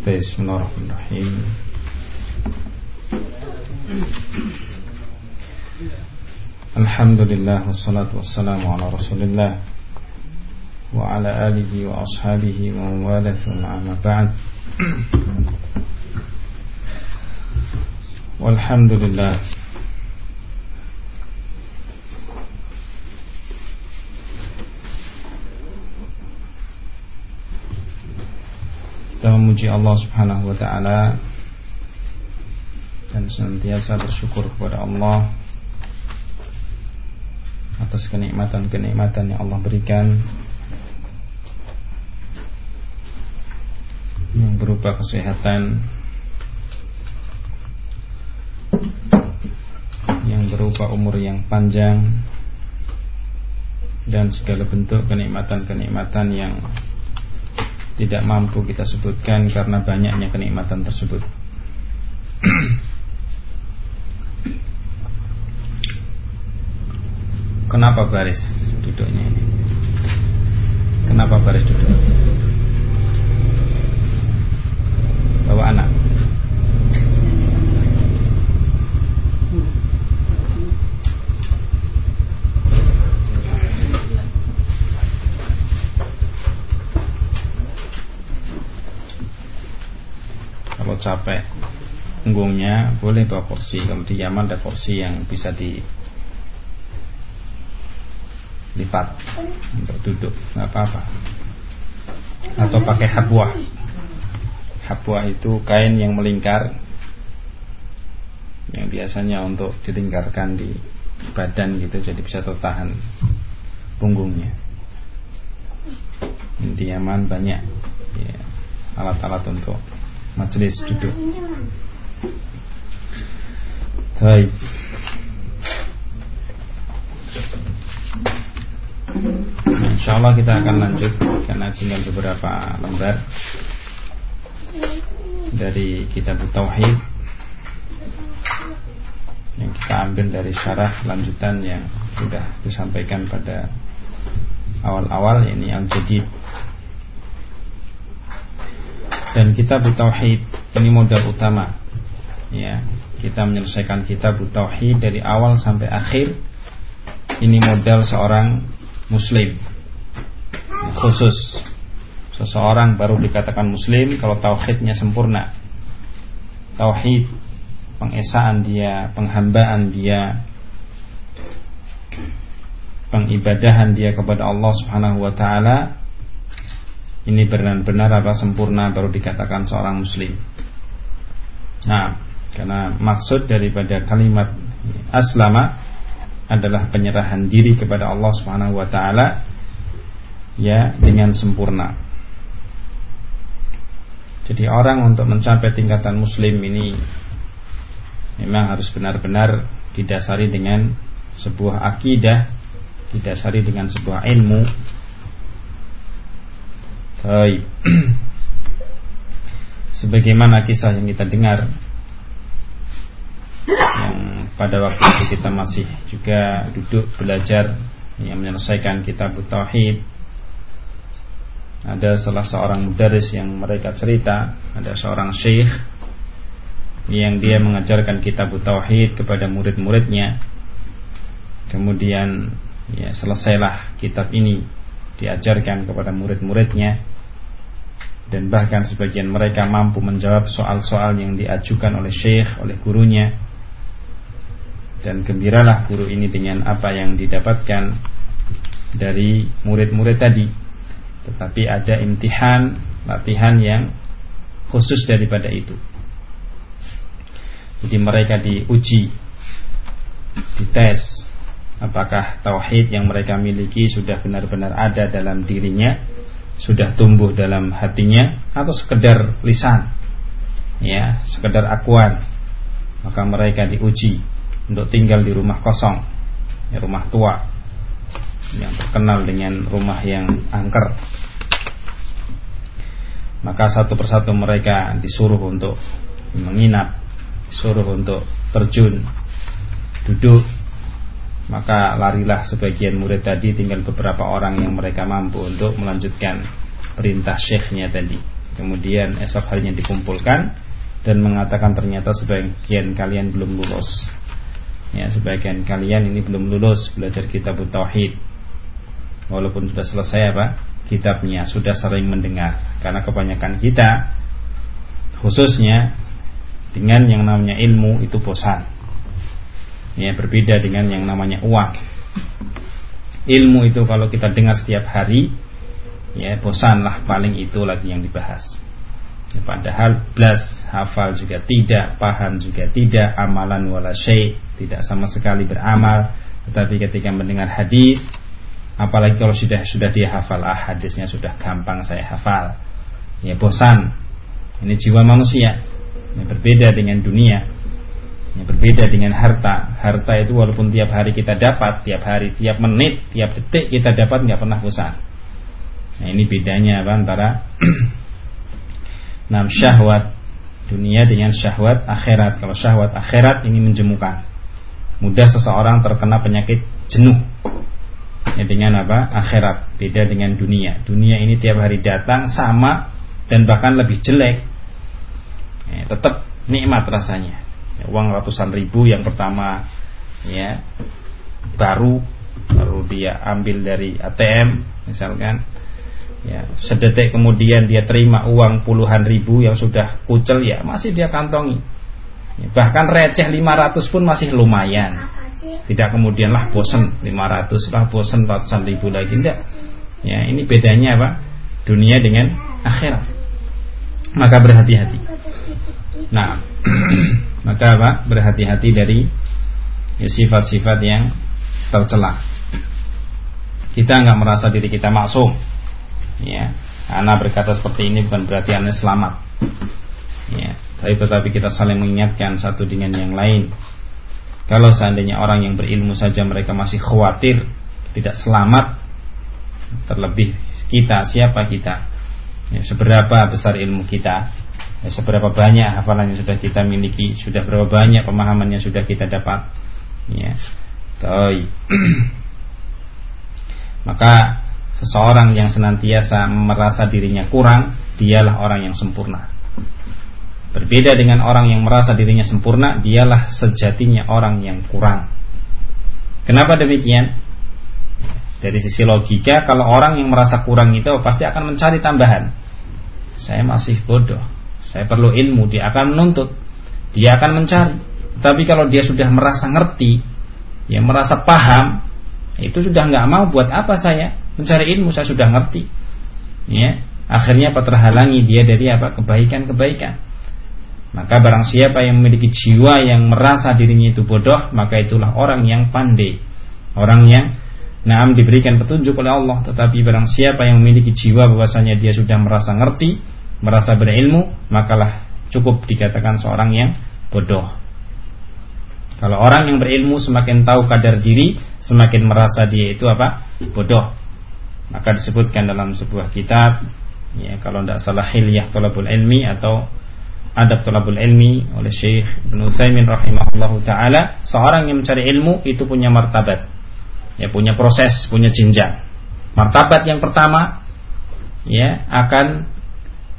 Bismillahirrahmanirrahim. Alhamdulillah wassalatu wassalamu ala Rasulillah wa ala alihi wa ashabihi wa wala thumma ba'd. Walhamdulillah Kita memuji Allah Subhanahu wa taala dan senantiasa bersyukur kepada Allah atas kenikmatan-kenikmatan yang Allah berikan yang berupa kesehatan yang berupa umur yang panjang dan segala bentuk kenikmatan-kenikmatan yang tidak mampu kita sebutkan karena banyaknya kenikmatan tersebut. Kenapa baris duduknya ini? Kenapa baris duduk? Bawa anak. Capek punggungnya boleh bawa kursi kalau di Yaman ada kursi yang bisa di lipat untuk duduk. Nggak apa-apa. Atau pakai habwah habwah itu kain yang melingkar yang biasanya untuk dilingkarkan di badan gitu jadi bisa tertahan punggungnya. Di Yaman banyak ya, alat-alat untuk majelis duduk. Baik. Insya Allah kita akan lanjut karena tinggal beberapa lembar dari kitab Tauhid yang kita ambil dari syarah lanjutan yang sudah disampaikan pada awal-awal ini yang jadid dan kitab tauhid ini modal utama. Ya kita menyelesaikan kitab tauhid dari awal sampai akhir. Ini modal seorang muslim. Khusus. Seseorang baru dikatakan muslim kalau tauhidnya sempurna. Tauhid pengesaan dia penghambaan dia pengibadahan dia kepada Allah Subhanahu wa taala ini benar-benar apa sempurna baru dikatakan seorang muslim. Nah, karena maksud daripada kalimat aslama adalah penyerahan diri kepada Allah Subhanahu wa taala ya dengan sempurna. Jadi orang untuk mencapai tingkatan muslim ini memang harus benar-benar didasari dengan sebuah akidah, didasari dengan sebuah ilmu, Baik. Sebagaimana kisah yang kita dengar yang pada waktu itu kita masih juga duduk belajar yang menyelesaikan kitab tauhid. Ada salah seorang mudaris yang mereka cerita ada seorang syekh yang dia mengajarkan kitab tauhid kepada murid-muridnya. Kemudian ya selesailah kitab ini diajarkan kepada murid-muridnya. Dan bahkan sebagian mereka mampu menjawab soal-soal yang diajukan oleh syekh, oleh gurunya. Dan gembiralah guru ini dengan apa yang didapatkan dari murid-murid tadi. Tetapi ada imtihan latihan yang khusus daripada itu. Jadi mereka diuji dites apakah tauhid yang mereka miliki sudah benar-benar ada dalam dirinya, sudah tumbuh dalam hatinya atau sekedar lisan. Ya, sekedar akuan. Maka mereka diuji untuk tinggal di rumah kosong, ya, rumah tua yang terkenal dengan rumah yang angker. Maka satu persatu mereka disuruh untuk menginap, disuruh untuk terjun, duduk maka larilah sebagian murid tadi tinggal beberapa orang yang mereka mampu untuk melanjutkan perintah syekhnya tadi kemudian esok harinya dikumpulkan dan mengatakan ternyata sebagian kalian belum lulus. Ya, sebagian kalian ini belum lulus belajar kitab tauhid. Walaupun sudah selesai apa? Kitabnya sudah sering mendengar karena kebanyakan kita khususnya dengan yang namanya ilmu itu bosan. Ya, berbeda dengan yang namanya uang. Ilmu itu kalau kita dengar setiap hari ya bosanlah paling itu lagi yang dibahas. Ya, padahal belas hafal juga tidak, paham juga tidak, amalan wala syai tidak sama sekali beramal. Tetapi ketika mendengar hadis, apalagi kalau sudah sudah dia hafal ah hadisnya sudah gampang saya hafal. Ya bosan. Ini jiwa manusia. Yang berbeda dengan dunia. Yang berbeda dengan harta. Harta itu walaupun tiap hari kita dapat, tiap hari, tiap menit, tiap detik kita dapat nggak pernah bosan. Nah ini bedanya apa antara Nah syahwat dunia dengan syahwat akhirat. Kalau syahwat akhirat ini menjemukan. Mudah seseorang terkena penyakit jenuh. Ya, dengan apa? Akhirat. Beda dengan dunia. Dunia ini tiap hari datang sama dan bahkan lebih jelek. Ya, tetap nikmat rasanya. Uang ratusan ribu yang pertama ya. Baru baru dia ambil dari ATM misalkan. Ya, sedetik kemudian dia terima uang puluhan ribu yang sudah kucel ya masih dia kantongi. Ya, bahkan receh 500 pun masih lumayan. Tidak kemudian lah bosen 500 lah bosen ratusan ribu lagi tidak ya ini bedanya apa? Dunia dengan akhirat. Maka berhati-hati nah maka apa? Berhati-hati dari sifat-sifat ya, yang tercela. Kita nggak merasa diri kita maksum. Ya anak berkata seperti ini bukan berarti anak selamat. Ya tapi tetapi kita saling mengingatkan satu dengan yang lain. Kalau seandainya orang yang berilmu saja mereka masih khawatir tidak selamat terlebih kita siapa kita? Ya, seberapa besar ilmu kita ya, seberapa banyak hafalan yang sudah kita miliki sudah berapa banyak pemahaman yang sudah kita dapat ya maka Seseorang yang senantiasa merasa dirinya kurang, dialah orang yang sempurna. Berbeda dengan orang yang merasa dirinya sempurna, dialah sejatinya orang yang kurang. Kenapa demikian? Dari sisi logika, kalau orang yang merasa kurang itu pasti akan mencari tambahan. Saya masih bodoh, saya perlu ilmu, dia akan menuntut, dia akan mencari. Tapi kalau dia sudah merasa ngerti, yang merasa paham, itu sudah nggak mau buat apa saya? Mencari ilmu saya sudah ngerti. Ya akhirnya apa? Terhalangi dia dari apa? Kebaikan-kebaikan. Maka barang siapa yang memiliki jiwa yang merasa dirinya itu bodoh maka itulah orang yang pandai. Orang yang Naam diberikan petunjuk oleh Allah Tetapi barang siapa yang memiliki jiwa bahwasanya dia sudah merasa ngerti Merasa berilmu Makalah cukup dikatakan seorang yang bodoh. Kalau orang yang berilmu semakin tahu kadar diri Semakin merasa dia itu apa? Bodoh. Maka disebutkan dalam sebuah kitab ya kalau tidak salah hilyah talabul ilmi atau adab talabul ilmi oleh Syekh Ibn Utsaimin rahimahullahu taala seorang yang mencari ilmu itu punya martabat. Ya punya proses punya jenjang. Martabat yang pertama ya akan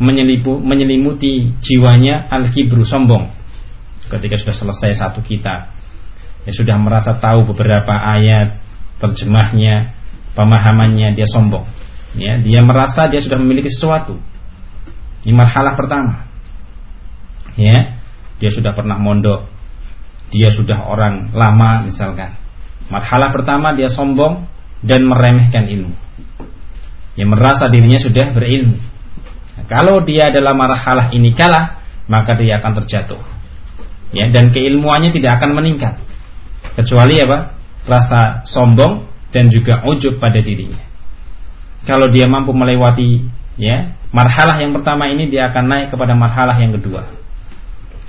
menyelipu, menyelimuti jiwanya al-kibru sombong. Ketika sudah selesai satu kitab ya sudah merasa tahu beberapa ayat terjemahnya pemahamannya dia sombong. Ya dia merasa dia sudah memiliki sesuatu. Ini marhalah pertama. Ya dia sudah pernah mondok. Dia sudah orang lama misalkan. Marhalah pertama dia sombong dan meremehkan ilmu. Yang merasa dirinya sudah berilmu kalau dia adalah marhalah ini kalah maka dia akan terjatuh ya dan keilmuannya tidak akan meningkat kecuali apa rasa sombong dan juga ujub pada dirinya. Kalau dia mampu melewati ya marhalah yang pertama ini dia akan naik kepada marhalah yang kedua.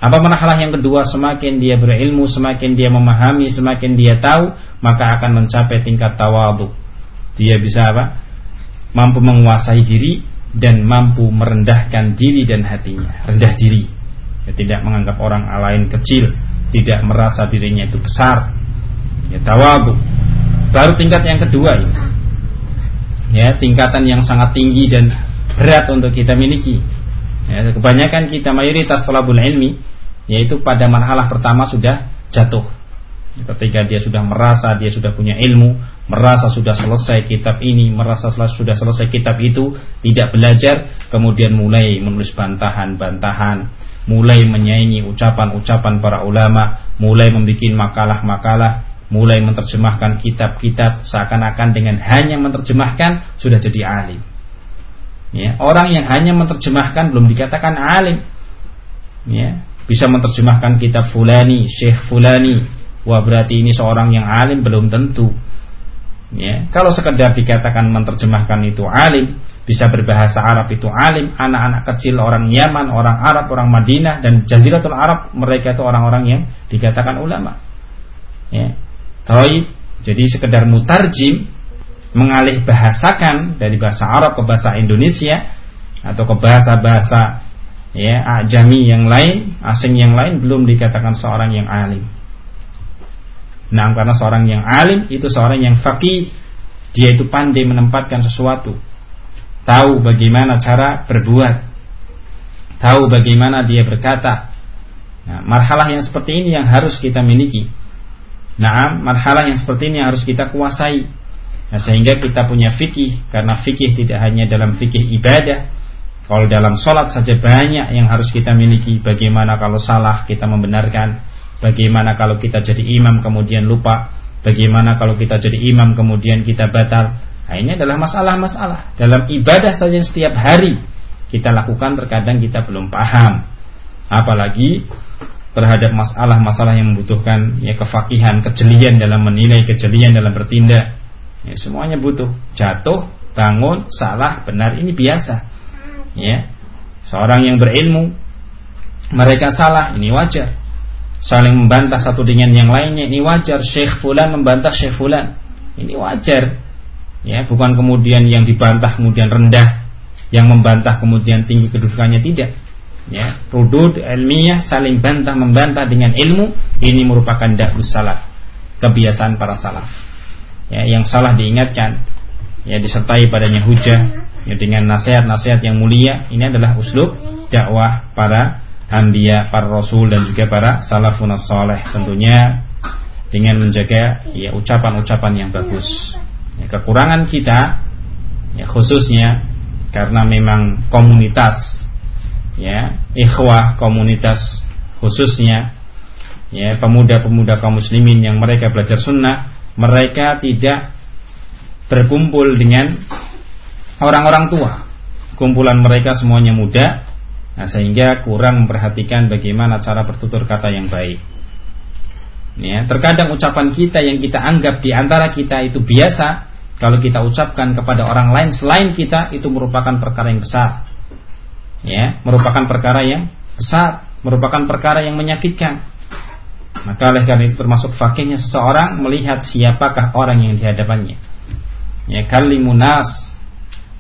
Apa marhalah yang kedua? Semakin dia berilmu, semakin dia memahami, semakin dia tahu, maka akan mencapai tingkat tawadhu. Dia bisa apa? Mampu menguasai diri dan mampu merendahkan diri dan hatinya, rendah diri. Dia tidak menganggap orang lain kecil, tidak merasa dirinya itu besar. Ya tawadhu Baru tingkat yang kedua ini. Ya, tingkatan yang sangat tinggi dan berat untuk kita miliki. Ya, kebanyakan kita mayoritas talabul ilmi yaitu pada marhalah pertama sudah jatuh. Ketika dia sudah merasa dia sudah punya ilmu, merasa sudah selesai kitab ini, merasa sudah selesai kitab itu, tidak belajar, kemudian mulai menulis bantahan-bantahan, mulai menyaingi ucapan-ucapan para ulama, mulai membuat makalah-makalah, mulai menerjemahkan kitab-kitab seakan-akan dengan hanya menerjemahkan sudah jadi alim. Ya, orang yang hanya menerjemahkan belum dikatakan alim. Ya, bisa menerjemahkan kitab fulani, syekh fulani. Wah, berarti ini seorang yang alim belum tentu. Ya, kalau sekedar dikatakan menerjemahkan itu alim, bisa berbahasa Arab itu alim, anak-anak kecil orang Yaman, orang Arab, orang Madinah dan Jaziratul Arab mereka itu orang-orang yang dikatakan ulama. Ya. Taib, jadi sekedar mutarjim mengalih bahasakan dari bahasa Arab ke bahasa Indonesia atau ke bahasa-bahasa ya ajami yang lain, asing yang lain belum dikatakan seorang yang alim. Nah, karena seorang yang alim itu seorang yang faqih, dia itu pandai menempatkan sesuatu. Tahu bagaimana cara berbuat. Tahu bagaimana dia berkata. Nah, marhalah yang seperti ini yang harus kita miliki. Nah, marhalah yang seperti ini yang harus kita kuasai. Nah, sehingga kita punya fikih karena fikih tidak hanya dalam fikih ibadah. Kalau dalam sholat saja banyak yang harus kita miliki. Bagaimana kalau salah kita membenarkan Bagaimana kalau kita jadi imam kemudian lupa? Bagaimana kalau kita jadi imam kemudian kita batal? Nah, ini adalah masalah-masalah dalam ibadah saja setiap hari kita lakukan terkadang kita belum paham. Apalagi terhadap masalah-masalah yang membutuhkan ya kefakihan, kejelian dalam menilai, kejelian dalam bertindak. Ya, semuanya butuh jatuh, bangun, salah, benar ini biasa. Ya. Seorang yang berilmu mereka salah, ini wajar saling membantah satu dengan yang lainnya. Ini wajar Syekh Fulan membantah Syekh Fulan. Ini wajar. Ya bukan kemudian yang dibantah kemudian rendah yang membantah kemudian tinggi kedudukannya tidak. Ya rudud ilmiah saling bantah membantah dengan ilmu ini merupakan dakwah salaf kebiasaan para salaf. Ya yang salah diingatkan ya disertai padanya hujah ya dengan nasihat-nasihat yang mulia ini adalah uslub dakwah para anbiya, para rasul dan juga para salafun saleh tentunya dengan menjaga ya ucapan-ucapan yang bagus. Ya, kekurangan kita ya khususnya karena memang komunitas ya ikhwah komunitas khususnya ya pemuda-pemuda kaum muslimin yang mereka belajar sunnah mereka tidak berkumpul dengan orang-orang tua kumpulan mereka semuanya muda Nah, sehingga kurang memperhatikan bagaimana cara bertutur kata yang baik. Ya, terkadang ucapan kita yang kita anggap di antara kita itu biasa, kalau kita ucapkan kepada orang lain selain kita itu merupakan perkara yang besar. Ya, merupakan perkara yang besar, merupakan perkara yang menyakitkan. Maka oleh karena itu termasuk fakihnya seseorang melihat siapakah orang yang di hadapannya. Ya, kalimunas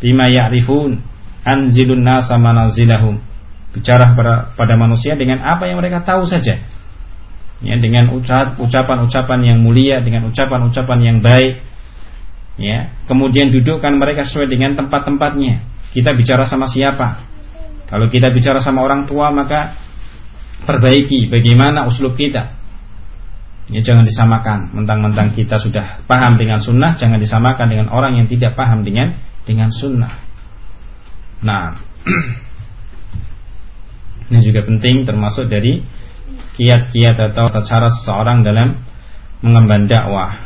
bima ya'rifun anzilun nasa manazilahum bicara pada, pada manusia dengan apa yang mereka tahu saja. Ya, dengan ucapan-ucapan yang mulia, dengan ucapan-ucapan yang baik. Ya, kemudian dudukkan mereka sesuai dengan tempat-tempatnya. Kita bicara sama siapa? Kalau kita bicara sama orang tua maka perbaiki bagaimana uslub kita. Ya, jangan disamakan mentang-mentang kita sudah paham dengan sunnah, jangan disamakan dengan orang yang tidak paham dengan dengan sunnah. Nah, Ini juga penting termasuk dari kiat-kiat atau cara seseorang dalam mengemban dakwah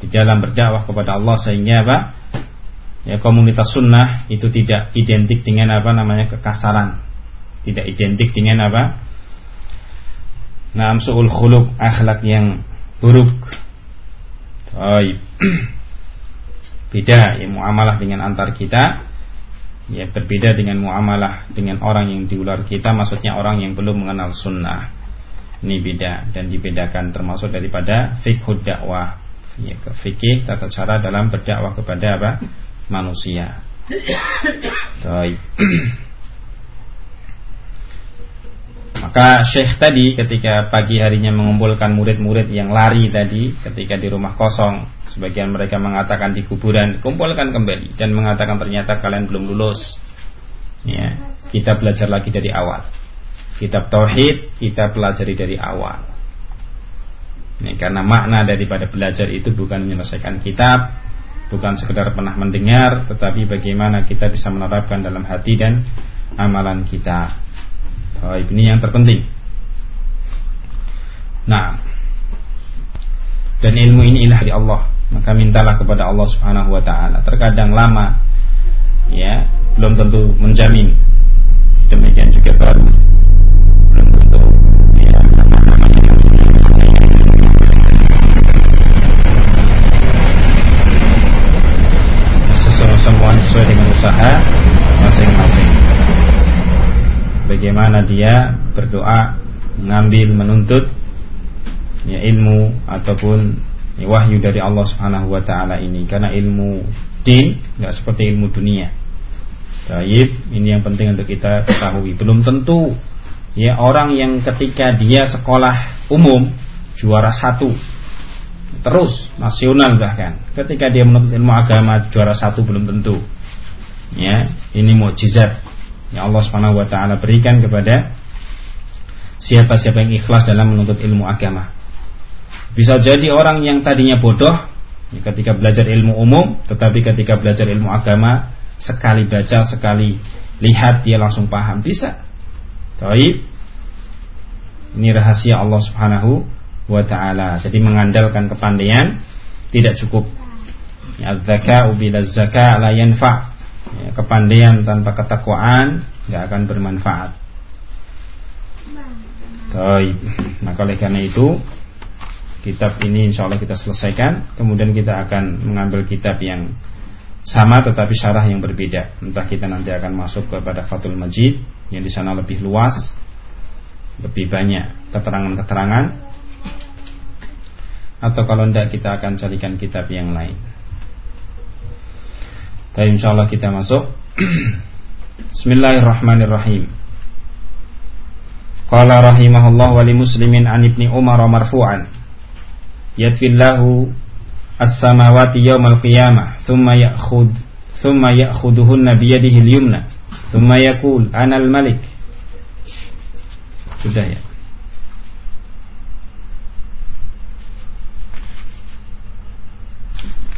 di dalam berdakwah kepada Allah sehingga apa? Ya komunitas sunnah itu tidak identik dengan apa namanya kekasaran, tidak identik dengan apa? Naam suul khuluq akhlak yang buruk. Baik. Beda ya muamalah dengan antar kita ya berbeda dengan muamalah dengan orang yang di luar kita maksudnya orang yang belum mengenal sunnah. Ini beda dan dibedakan termasuk daripada fikih dakwah. Ya ke fikih tata cara dalam berdakwah kepada apa? Manusia. Baik. Maka Syekh tadi ketika pagi harinya mengumpulkan murid-murid yang lari tadi ketika di rumah kosong Sebagian mereka mengatakan di kuburan kumpulkan kembali dan mengatakan ternyata kalian belum lulus. Ya. kita belajar lagi dari awal. Kitab tauhid kita pelajari dari awal. Ini karena makna daripada belajar itu bukan menyelesaikan kitab, bukan sekedar pernah mendengar, tetapi bagaimana kita bisa menerapkan dalam hati dan amalan kita. Oh, ini yang terpenting. Nah, dan ilmu ini ilah dari Allah, maka mintalah kepada Allah Subhanahu wa taala. Terkadang lama ya, belum tentu menjamin. Demikian juga baru belum tentu ya, semua sesuai dengan usaha masing-masing. Bagaimana dia berdoa, mengambil, menuntut ya ilmu ataupun ya, wahyu dari Allah Subhanahu wa taala ini karena ilmu din nggak seperti ilmu dunia. Baik, ini yang penting untuk kita ketahui. Belum tentu ya orang yang ketika dia sekolah umum juara satu terus nasional bahkan ketika dia menuntut ilmu agama juara satu belum tentu ya ini mukjizat yang Allah Subhanahu wa taala berikan kepada siapa-siapa yang ikhlas dalam menuntut ilmu agama bisa jadi orang yang tadinya bodoh ya, ketika belajar ilmu umum tetapi ketika belajar ilmu agama sekali baca sekali lihat dia langsung paham bisa Taib ini rahasia Allah Subhanahu wa taala. Jadi mengandalkan kepandaian tidak cukup. Ya, zaka'u bila zaka' la yanfa'. Ya, kepandaian tanpa ketakwaan nggak akan bermanfaat. Baik. Maka oleh karena itu kitab ini insya Allah kita selesaikan. Kemudian kita akan mengambil kitab yang sama tetapi syarah yang berbeda. Entah kita nanti akan masuk kepada Fathul Majid yang di sana lebih luas, lebih banyak keterangan-keterangan atau kalau tidak kita akan carikan kitab yang lain. Tapi insya Allah kita masuk. Bismillahirrahmanirrahim. Qala rahimahullah wa muslimin an ibni Umar marfu'an. Yatfillahu as-samawati yawmal qiyamah thumma ya'khud thumma ya'khuduhunna biyadihi al-yumna thumma al-malik. Sudah ya.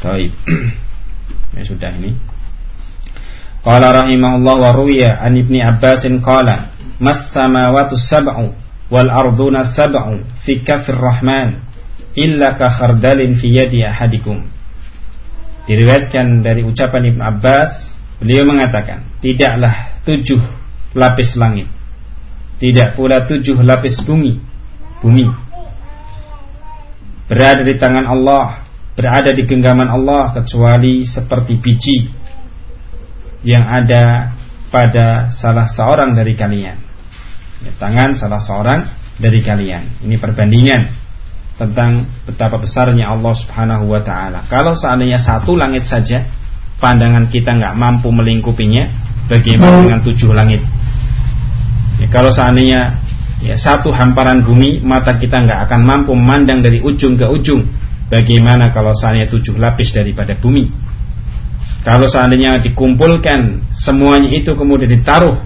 Baik. ya sudah ini. Qala rahimahullah wa ruwiya an Ibni Abbas qala mas samawati sab'u wal arduna sab'u fi kafir rahman illa ka khardalin fi yadi ahadikum. Diriwayatkan dari ucapan Ibnu Abbas, beliau mengatakan, tidaklah tujuh lapis langit, tidak pula tujuh lapis bumi, bumi berada di tangan Allah berada di genggaman Allah kecuali seperti biji yang ada pada salah seorang dari kalian. Ya, tangan salah seorang dari kalian. Ini perbandingan tentang betapa besarnya Allah Subhanahu wa taala. Kalau seandainya satu langit saja pandangan kita nggak mampu melingkupinya, bagaimana dengan tujuh langit? Ya, kalau seandainya ya satu hamparan bumi mata kita nggak akan mampu memandang dari ujung ke ujung Bagaimana kalau seandainya tujuh lapis daripada bumi? Kalau seandainya dikumpulkan semuanya itu kemudian ditaruh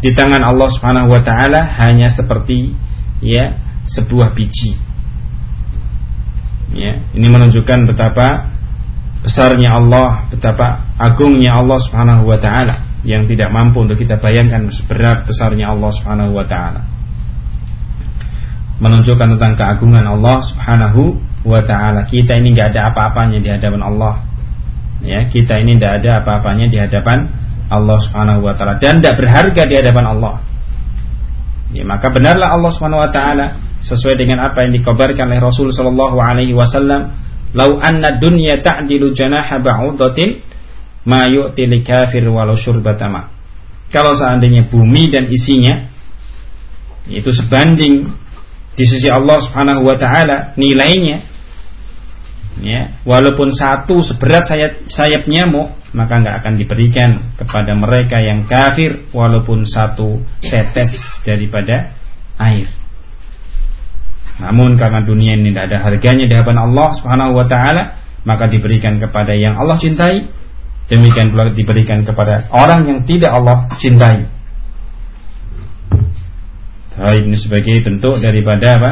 di tangan Allah Subhanahu wa taala hanya seperti ya sebuah biji. Ya, ini menunjukkan betapa besarnya Allah, betapa agungnya Allah Subhanahu wa taala yang tidak mampu untuk kita bayangkan seberat besarnya Allah Subhanahu wa taala. Menunjukkan tentang keagungan Allah Subhanahu wa taala. Kita ini nggak ada apa-apanya di hadapan Allah. Ya, kita ini tidak ada apa-apanya di hadapan Allah Subhanahu wa taala dan tidak berharga di hadapan Allah. Ya, maka benarlah Allah Subhanahu wa taala sesuai dengan apa yang dikabarkan oleh Rasul sallallahu alaihi wasallam, "Lau anna dunya ta'dilu janaha ba'udatin ma yu'ti kafir walau syurbatama." Kalau seandainya bumi dan isinya itu sebanding di sisi Allah Subhanahu wa taala nilainya ya walaupun satu seberat sayap sayap nyamuk maka nggak akan diberikan kepada mereka yang kafir walaupun satu tetes daripada air. Namun karena dunia ini tidak ada harganya di hadapan Allah Subhanahu wa taala maka diberikan kepada yang Allah cintai. Demikian pula diberikan kepada orang yang tidak Allah cintai. Taib ini sebagai bentuk daripada apa?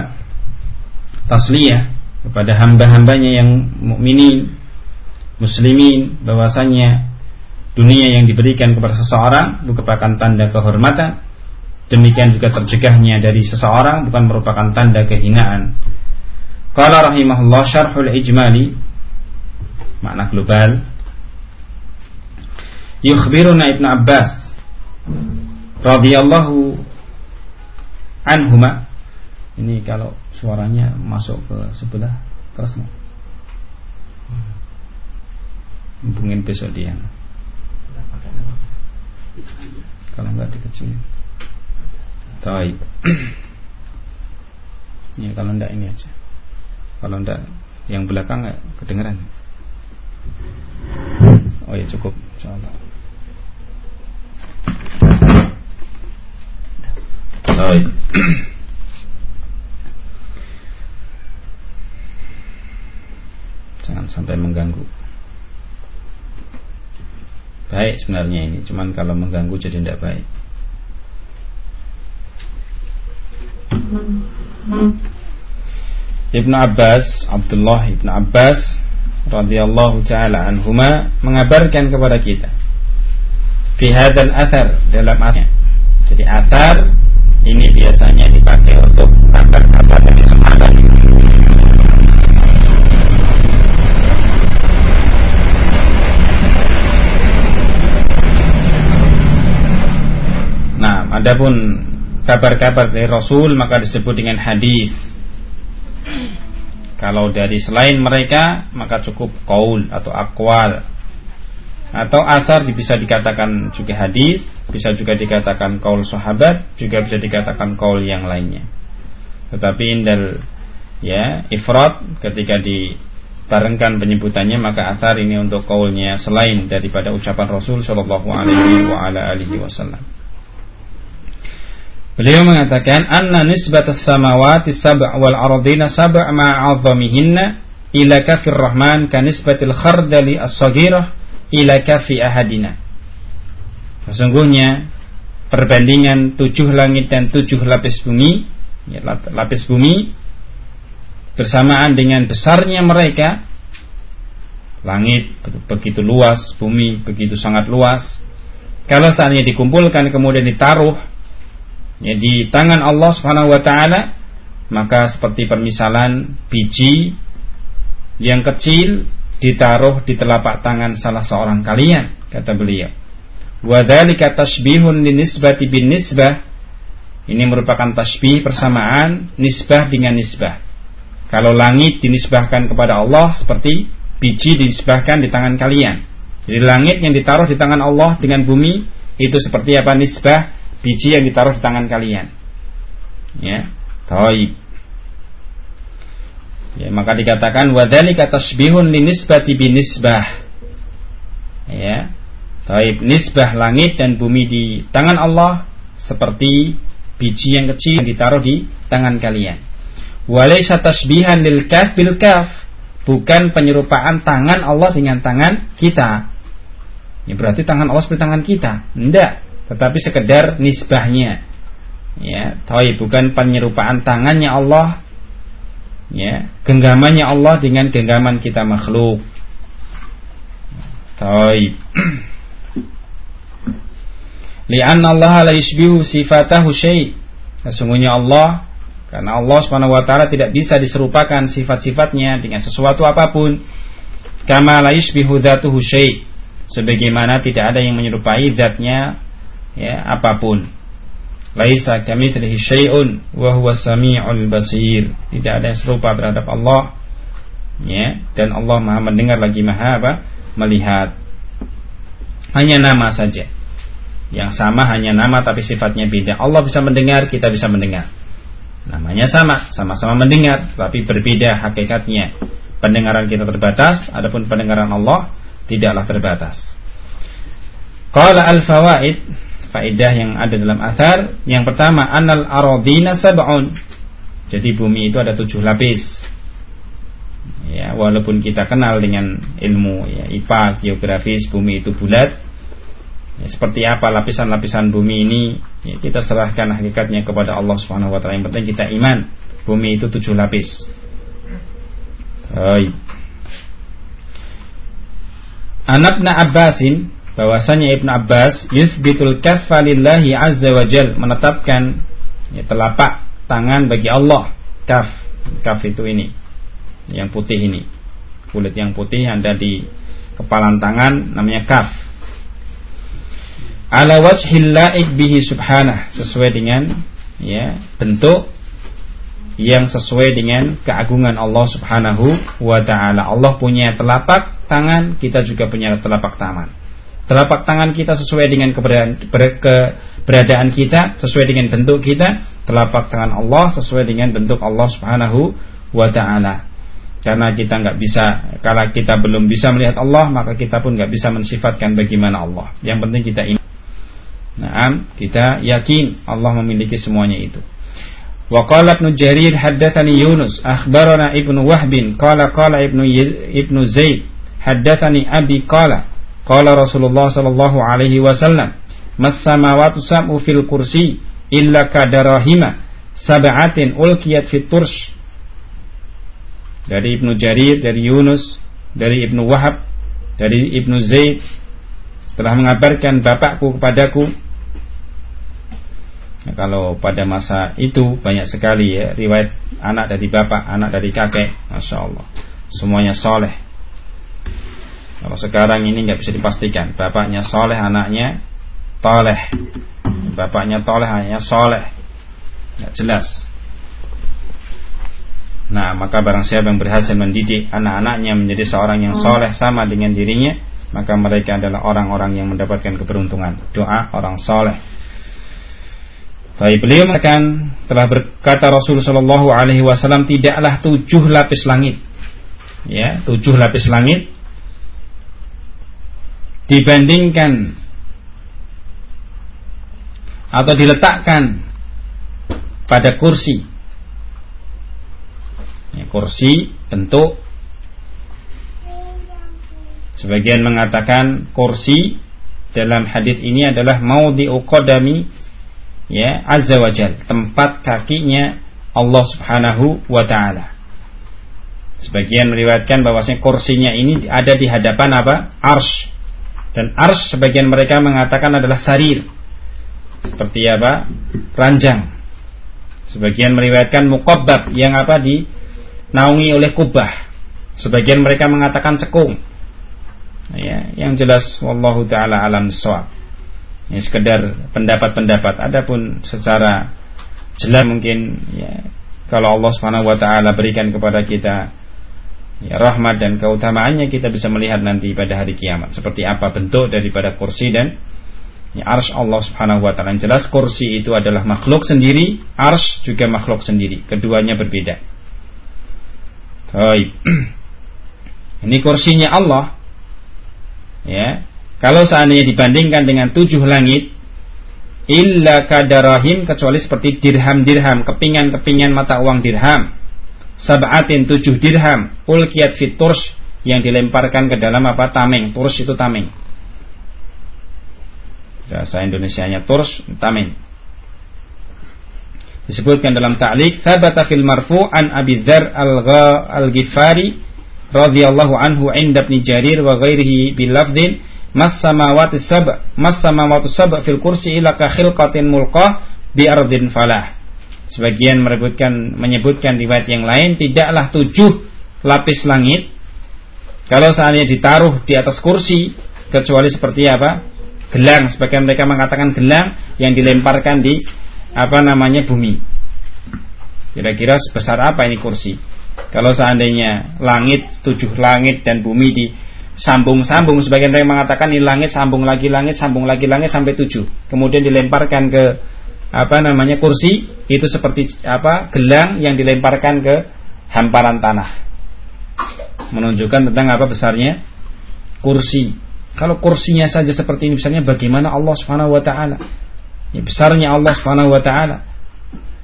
Tasliyah kepada hamba-hambanya yang mukminin, muslimin bahwasanya dunia yang diberikan kepada seseorang merupakan tanda kehormatan. Demikian juga tercegahnya dari seseorang bukan merupakan tanda kehinaan. Qala rahimahullah syarhul ijmali makna global yukhbiruna Ibn Abbas radhiyallahu anhuma ini kalau suaranya masuk ke sebelah keras nggak? Hubungin besok dia. Kalau nggak dikecilin. Taib. ya kalau enggak ini aja. Kalau enggak yang belakang nggak kedengeran. Oh ya cukup insyaallah. Taib. Jangan sampai mengganggu. Baik sebenarnya ini, cuman kalau mengganggu jadi tidak baik. Ibnu Abbas, Abdullah Ibnu Abbas radhiyallahu taala anhuma mengabarkan kepada kita fi hadzal athar dalam asar. Jadi asar ini biasanya dipakai untuk kabar-kabar dari sahabat adapun kabar-kabar dari Rasul maka disebut dengan hadis. Kalau dari selain mereka maka cukup kaul atau akwal atau asar bisa dikatakan juga hadis, bisa juga dikatakan kaul sahabat, juga bisa dikatakan kaul yang lainnya. Tetapi indal ya ifrat ketika dibarengkan penyebutannya maka asar ini untuk kaulnya selain daripada ucapan Rasul Shallallahu Alaihi Wasallam. Beliau mengatakan anna nisbatas samawati sab' wal ardina sab' ma'azamihinna ila kafir rahman kanisbatil khardali as-saghirah ila kafi ahadina. Sesungguhnya perbandingan tujuh langit dan tujuh lapis bumi, ya, lapis bumi bersamaan dengan besarnya mereka, langit begitu luas, bumi begitu sangat luas. Kalau saatnya dikumpulkan kemudian ditaruh ya, di tangan Allah Subhanahu wa taala maka seperti permisalan biji yang kecil ditaruh di telapak tangan salah seorang kalian kata beliau. Wa dzalika tasbihun linisbati bin nisbah. Ini merupakan tasbih persamaan nisbah dengan nisbah. Kalau langit dinisbahkan kepada Allah seperti biji dinisbahkan di tangan kalian. Jadi langit yang ditaruh di tangan Allah dengan bumi itu seperti apa? Nisbah biji yang ditaruh di tangan kalian. Ya, taib. Ya, maka dikatakan wadzalika tasbihun linisbati binisbah. Ya. Taib nisbah langit dan bumi di tangan Allah seperti biji yang kecil yang ditaruh di tangan kalian. Walaysa tasbihan lil kaf bil kaf. Bukan penyerupaan tangan Allah dengan tangan kita. Ya berarti tangan Allah seperti tangan kita. Tidak tetapi sekedar nisbahnya. Ya tahu bukan penyerupaan tangannya Allah. Ya genggamannya Allah dengan genggaman kita makhluk. Taib lian Allah la yusbihu sifatahu syai. Sesungguhnya Allah karena Allah Subhanahu wa taala tidak bisa diserupakan sifat-sifatnya dengan sesuatu apa pun. Kama la yusbihu dzatuhu syai. Sebagaimana tidak ada yang menyerupai zatnya ya apa pun. Laisa kamitslihi syai'un wa huwa samiul basir. Tidak ada yang serupa terhadap Allah. Ya dan Allah Maha mendengar lagi Maha apa? Melihat. Hanya nama saja. Yang sama hanya nama tapi sifatnya beda. Allah bisa mendengar kita bisa mendengar. Namanya sama sama-sama mendengar tapi berbeda hakikatnya. Pendengaran kita terbatas adapun pendengaran Allah tidaklah terbatas. Qala al-fawaid faedah yang ada dalam asar. Yang pertama, anal aradina sab'un. Jadi bumi itu ada tujuh lapis. Ya, walaupun kita kenal dengan ilmu ya, IPA, geografis, bumi itu bulat. Ya, seperti apa lapisan-lapisan bumi ini ya, kita serahkan hakikatnya kepada Allah Subhanahu wa taala. Yang penting kita iman. Bumi itu tujuh lapis. Baik. Anabna Abbasin bahwasanya Ibnu Abbas yuthbitul kaffa lillahi azza wa jal menetapkan ya, telapak tangan bagi Allah kaf kaf itu ini yang putih ini kulit yang putih ada di kepalan tangan namanya kaf ala wajhil la'id bihi subhanah sesuai dengan ya bentuk yang sesuai dengan keagungan Allah Subhanahu wa taala. Allah punya telapak tangan, kita juga punya telapak tangan. Telapak tangan kita sesuai dengan keberadaan, kita, sesuai dengan bentuk kita. Telapak tangan Allah sesuai dengan bentuk Allah Subhanahu wa taala. Karena kita nggak bisa, kalau kita belum bisa melihat Allah, maka kita pun nggak bisa mensifatkan bagaimana Allah. Yang penting kita ini. Nah, kita yakin Allah memiliki semuanya itu. Wa qala Ibnu Jarir haddatsani Yunus akhbarana Ibnu Wahbin qala qala Ibnu Ibnu Zaid haddatsani Abi qala Rasulullah sallallahu alaihi wasallam mas samawati sab'u fil kursi illa kadarahima sab'atin ulqiyat fit tursh. Dari Ibnu Jarir dari Yunus dari Ibnu Wahab dari Ibnu Zaid telah mengabarkan bapakku kepadaku. Nah, kalau pada masa itu banyak sekali ya riwayat anak dari bapak, anak dari kakek, masya Allah, semuanya soleh. Kalau sekarang ini nggak bisa dipastikan, bapaknya soleh, anaknya toleh, bapaknya toleh, anaknya soleh, nggak jelas. Nah, maka barang siapa yang berhasil mendidik anak-anaknya menjadi seorang yang soleh sama dengan dirinya, maka mereka adalah orang-orang yang mendapatkan keberuntungan. Doa orang soleh. Baik, beliau mengatakan telah berkata Rasulullah Shallallahu Alaihi Wasallam tidaklah tujuh lapis langit, ya tujuh lapis langit dibandingkan atau diletakkan pada kursi. Ya, kursi bentuk sebagian mengatakan kursi dalam hadis ini adalah maudhi'u qadami ya azza wajal tempat kakinya Allah Subhanahu wa taala. Sebagian meriwayatkan bahwasanya kursinya ini ada di hadapan apa? Ars. Dan ars sebagian mereka mengatakan adalah sarir. Seperti apa? Ranjang. Sebagian meriwayatkan muqabbab yang apa di naungi oleh kubah. Sebagian mereka mengatakan cekung. Ya, yang jelas wallahu taala alam shawab ini sekedar pendapat-pendapat adapun secara jelas mungkin ya kalau Allah Subhanahu wa taala berikan kepada kita ya, rahmat dan keutamaannya kita bisa melihat nanti pada hari kiamat seperti apa bentuk daripada kursi dan ya, ars Allah Subhanahu wa taala. Jelas kursi itu adalah makhluk sendiri, ars juga makhluk sendiri. Keduanya berbeda. Baik. Ini kursinya Allah. Ya, kalau seandainya dibandingkan dengan tujuh langit, illa kadarahim kecuali seperti dirham-dirham, kepingan-kepingan mata uang dirham, sab'atin tujuh dirham, ulkiyat fiturs yang dilemparkan ke dalam apa tameng, turs itu tameng. Bahasa Indonesia-nya turs, tameng. Disebutkan dalam ta'liq, thabata fil marfu an Abi Dzar al-Ghifari radhiyallahu anhu inda Ibn Jarir wa ghairihi bil lafdhin mas samawati sab mas samawati sab fil kursi ila ka khilqatin mulqah bi ardin falah sebagian menyebutkan menyebutkan riwayat yang lain tidaklah tujuh lapis langit. Kalau seandainya ditaruh di atas kursi kecuali seperti apa? Gelang. Sebagian mereka mengatakan gelang yang dilemparkan di apa namanya bumi. Kira-kira sebesar apa ini kursi? Kalau seandainya langit tujuh langit dan bumi di sambung-sambung sebagian yang mengatakan ini langit sambung lagi langit sambung lagi langit sampai tujuh. Kemudian dilemparkan ke apa namanya kursi itu seperti apa gelang yang dilemparkan ke hamparan tanah. Menunjukkan tentang apa besarnya? Kursi. Kalau kursinya saja seperti ini besarnya bagaimana Allah Subhanahu wa taala? Ya, besarnya Allah Subhanahu wa taala.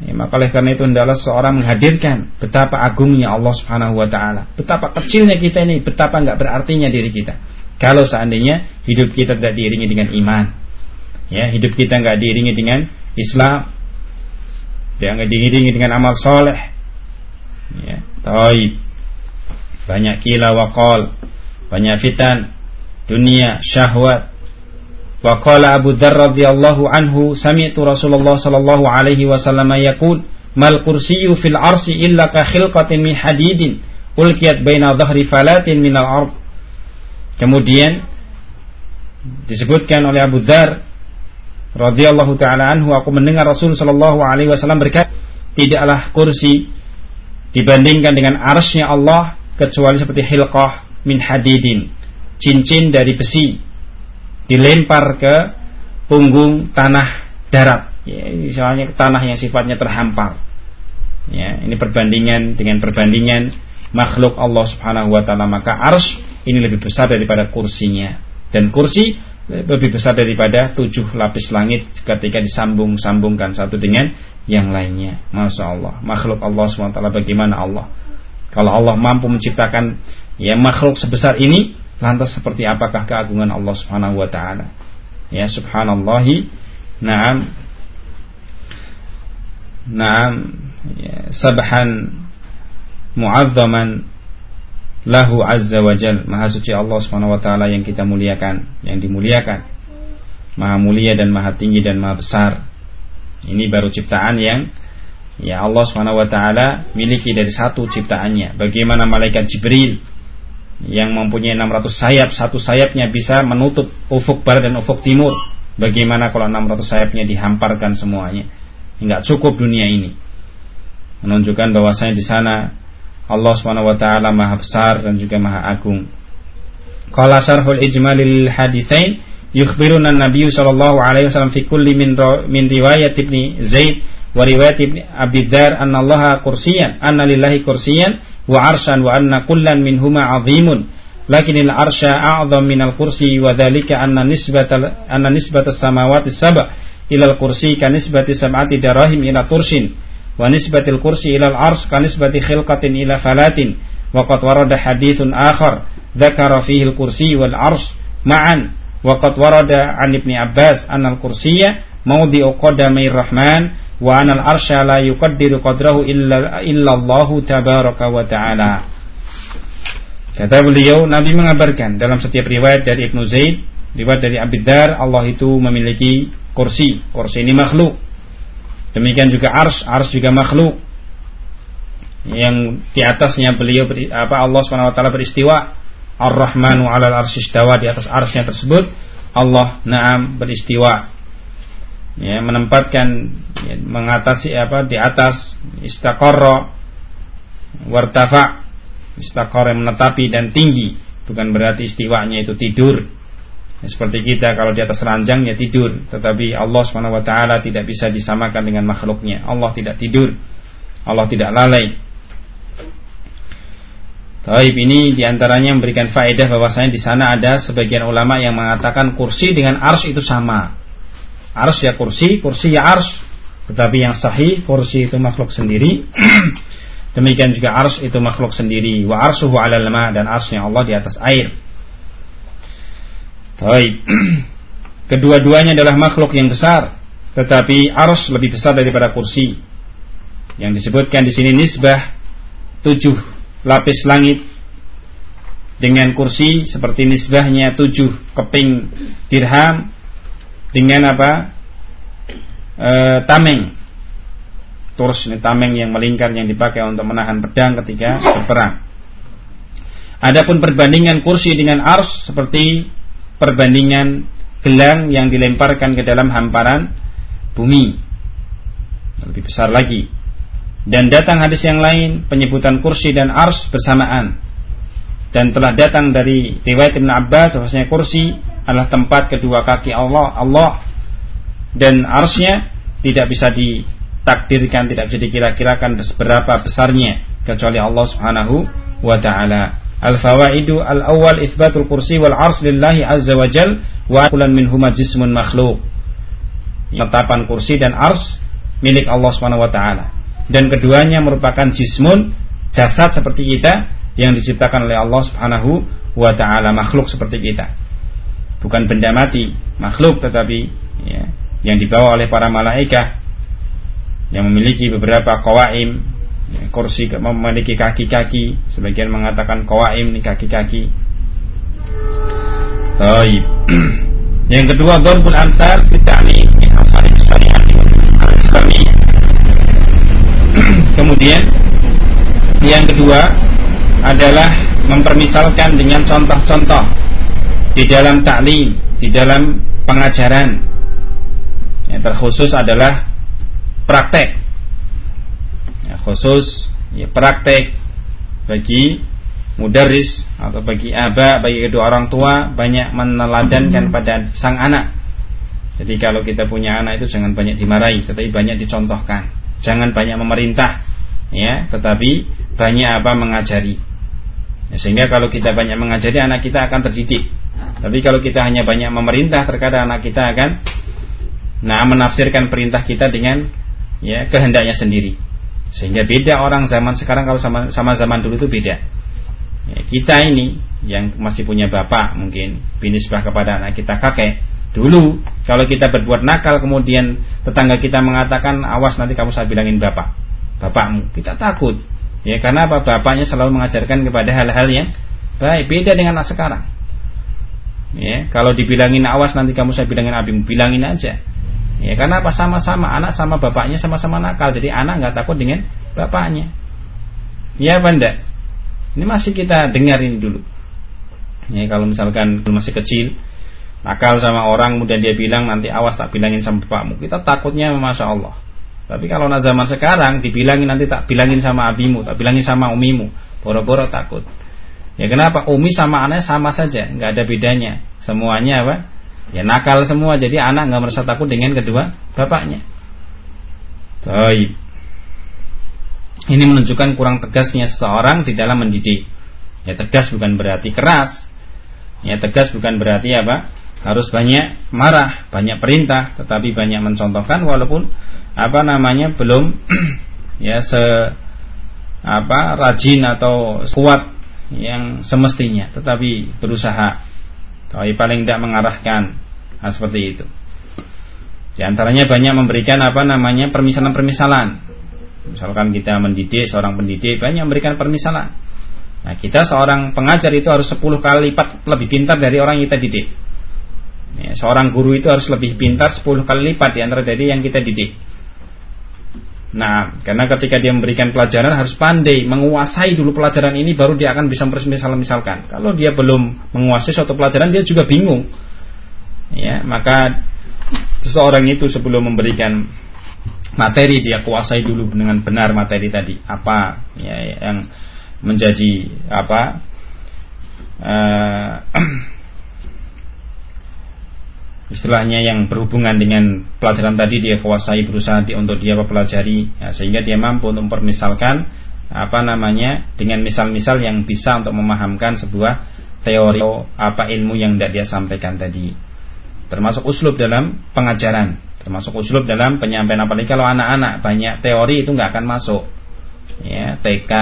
Ya, maka oleh karena itu adalah seorang menghadirkan betapa agungnya Allah Subhanahu wa taala, betapa kecilnya kita ini, betapa enggak berartinya diri kita. Kalau seandainya hidup kita tidak diiringi dengan iman, Ya, hidup kita nggak diiringi dengan Islam, nggak diiringi dengan amal soleh. Ya, taib. Banyak kila wakol, banyak fitan, dunia, syahwat. Wa qala Abu Dzar radhiyallahu anhu sami'tu Rasulullah sallallahu alaihi wasallam yaqul mal kursiyyu fil arsi illa ka khilqatin min hadidin ulqiyat baina dhahri falatin min al-ard. Kemudian disebutkan oleh Abu Dzar radhiyallahu taala anhu aku mendengar Rasul sallallahu alaihi wasallam berkata tidaklah kursi dibandingkan dengan arsy Allah kecuali seperti hilqah min hadidin. Cincin dari besi dilempar ke punggung tanah darat. Ya, misalnya tanah yang sifatnya terhampar. Ya ini perbandingan dengan perbandingan makhluk Allah Subhanahu wa taala. Maka ars ini lebih besar daripada kursinya. Dan kursi lebih besar daripada tujuh lapis langit ketika disambung-sambungkan satu dengan yang lainnya. Masya Allah. Makhluk Allah SWT bagaimana Allah? Kalau Allah mampu menciptakan ya makhluk sebesar ini lantas seperti apakah keagungan Allah Subhanahu wa taala ya subhanallahi. Na'am. Na'am. Ya, sabhan mu'azzaman lahu azza wa jal. Maha suci Allah Subhanahu wa taala yang kita muliakan yang dimuliakan. Maha mulia dan maha tinggi dan maha besar. Ini baru ciptaan yang ya Allah Subhanahu wa taala miliki dari satu ciptaannya. Bagaimana malaikat Jibril yang mempunyai 600 sayap satu sayapnya bisa menutup ufuk barat dan ufuk timur. Bagaimana kalau 600 sayapnya dihamparkan semuanya? Enggak cukup dunia ini. Menunjukkan bahwasanya di sana Allah Subhanahu wa taala Maha besar dan juga Maha agung. Qala syarhul ijmalil haditsain yukhbiruna an-nabiy sallallahu alaihi wasallam fi kulli min min riwayat Ibnu Zaid wa riwayat Ibnu Abi Dzar anna Allah kursiyan anna lillahi kursiyan wa arshan wa anna kullan minhuma 'azimun lakin al-arsha a'zam min al-kursi wa dhalika anna nisbatal anna nisbat as-samawati as-sab' ila al-kursi ka nisbati sab'ati darahim ila turshin wa nisbatil kursi ila al-ars ka nisbati khilqatin ila falatin wa qad warada hadithun akhar dzakara fihi al-kursi wal ars ma'an wa qad warada an ibni Abbas anna al-kursiyya mawdi'u qadamai rahman wa anal arsya la yuqaddiru qadrahu illa illa Allah tabaraka wa taala. Kata beliau, Nabi mengabarkan dalam setiap riwayat dari Ibnu Zaid, riwayat dari Abidar, Allah itu memiliki kursi. Kursi ini makhluk. Demikian juga ars, ars juga makhluk. Yang di atasnya beliau apa Allah taala beristiwa. Ar-Rahmanu 'alal arsy istawa di atas arsnya tersebut Allah na'am beristiwa ya, menempatkan ya, mengatasi apa di atas istaqarra wartafa istaqarra menetapi dan tinggi bukan berarti istiwanya itu tidur seperti kita kalau di atas ranjang ya tidur tetapi Allah swt tidak bisa disamakan dengan makhluknya Allah tidak tidur Allah tidak lalai Taib ini di antaranya memberikan faedah bahwasanya di sana ada sebagian ulama yang mengatakan kursi dengan ars itu sama. Ars ya kursi, kursi ya ars. Tetapi yang sahih kursi itu makhluk sendiri. Demikian juga ars itu makhluk sendiri. Wa arsuhu ala lama dan arsnya Allah di atas air. Baik. Kedua-duanya adalah makhluk yang besar, tetapi ars lebih besar daripada kursi. Yang disebutkan di sini nisbah tujuh lapis langit dengan kursi seperti nisbahnya tujuh keping dirham dengan apa e, tameng turs ini tameng yang melingkar yang dipakai untuk menahan pedang ketika berperang. Adapun perbandingan kursi dengan ars seperti perbandingan gelang yang dilemparkan ke dalam hamparan bumi lebih besar lagi. Dan datang hadis yang lain penyebutan kursi dan ars bersamaan. Dan telah datang dari riwayat Ibn Abbas bahwasanya kursi adalah tempat kedua kaki Allah Allah dan arsnya tidak bisa ditakdirkan tidak bisa dikira-kirakan seberapa besarnya kecuali Allah Subhanahu wa taala al-fawaidu al-awwal itsbatul kursi wal ars lillahi azza wa jal wa minhuma jismun makhluk. Penetapan kursi dan ars milik Allah Subhanahu wa taala. Dan keduanya merupakan jismun jasad seperti kita yang diciptakan oleh Allah Subhanahu wa taala makhluk seperti kita. Bukan benda mati makhluk tetapi ya, yang dibawa oleh para malaikat yang memiliki beberapa kawaim kursi memiliki kaki-kaki sebagian mengatakan kawaim ini kaki-kaki yang kedua darbul antar Islamiyah kemudian yang kedua adalah mempermisalkan dengan contoh-contoh di dalam taklim, di dalam pengajaran. Yang terkhusus adalah praktek. Khusus ya, praktek bagi mudaris atau bagi aba, bagi kedua orang tua banyak meneladankan pada sang anak. Jadi kalau kita punya anak itu jangan banyak dimarahi, tetapi banyak dicontohkan. Jangan banyak memerintah, ya, tetapi banyak apa mengajari. Ya, sehingga kalau kita banyak mengajari anak kita akan terdidik. Tapi kalau kita hanya banyak memerintah terkadang anak kita akan nah menafsirkan perintah kita dengan ya kehendaknya sendiri. Sehingga beda orang zaman sekarang kalau sama, sama zaman dulu itu beda. Ya, kita ini yang masih punya bapak mungkin binisbah kepada anak kita kakek dulu kalau kita berbuat nakal kemudian tetangga kita mengatakan awas nanti kamu saya bilangin bapak bapakmu kita takut Ya karena apa? Bapaknya selalu mengajarkan kepada hal-hal yang baik. Beda dengan anak sekarang. Ya, kalau dibilangin awas nanti kamu saya bilangin abimu, bilangin aja. Ya karena apa? Sama-sama anak sama bapaknya sama-sama nakal. Jadi anak nggak takut dengan bapaknya. Ya banda. Ini masih kita dengar ini dulu. Ya kalau misalkan masih kecil nakal sama orang kemudian dia bilang nanti awas tak bilangin sama bapakmu. Kita takutnya masya Allah. Tapi kalau nak zaman sekarang dibilangin nanti tak bilangin sama abimu, tak bilangin sama umimu, boro-boro takut. Ya kenapa? Umi sama anaknya sama saja, nggak ada bedanya. Semuanya apa? Ya nakal semua, jadi anak nggak merasa takut dengan kedua bapaknya. Baik. Ini menunjukkan kurang tegasnya seseorang di dalam mendidik. Ya tegas bukan berarti keras. Ya tegas bukan berarti apa? Harus banyak marah, banyak perintah, tetapi banyak mencontohkan walaupun apa namanya belum ya se apa rajin atau kuat yang semestinya tetapi berusaha tapi paling tidak mengarahkan. Nah, seperti itu. Di antaranya banyak memberikan apa namanya permisalan-permisalan. Misalkan kita mendidik seorang pendidik banyak memberikan permisalan. Nah kita seorang pengajar itu harus 10 kali lipat lebih pintar dari orang yang kita didik. Ya, seorang guru itu harus lebih pintar 10 kali lipat di antara dari yang kita didik Nah, karena ketika dia memberikan pelajaran harus pandai menguasai dulu pelajaran ini baru dia akan bisa misal misalkan. Kalau dia belum menguasai suatu pelajaran dia juga bingung. Ya, maka seseorang itu sebelum memberikan materi dia kuasai dulu dengan benar materi tadi apa ya yang menjadi apa uh, istilahnya yang berhubungan dengan pelajaran tadi dia kuasai berusaha di, untuk dia pelajari ya, sehingga dia mampu untuk mempermisalkan apa namanya dengan misal-misal yang bisa untuk memahamkan sebuah teori apa ilmu yang tidak dia sampaikan tadi. Termasuk uslub dalam pengajaran termasuk uslub dalam penyampaian apalagi kalau anak-anak banyak teori itu nggak akan masuk. Ya TK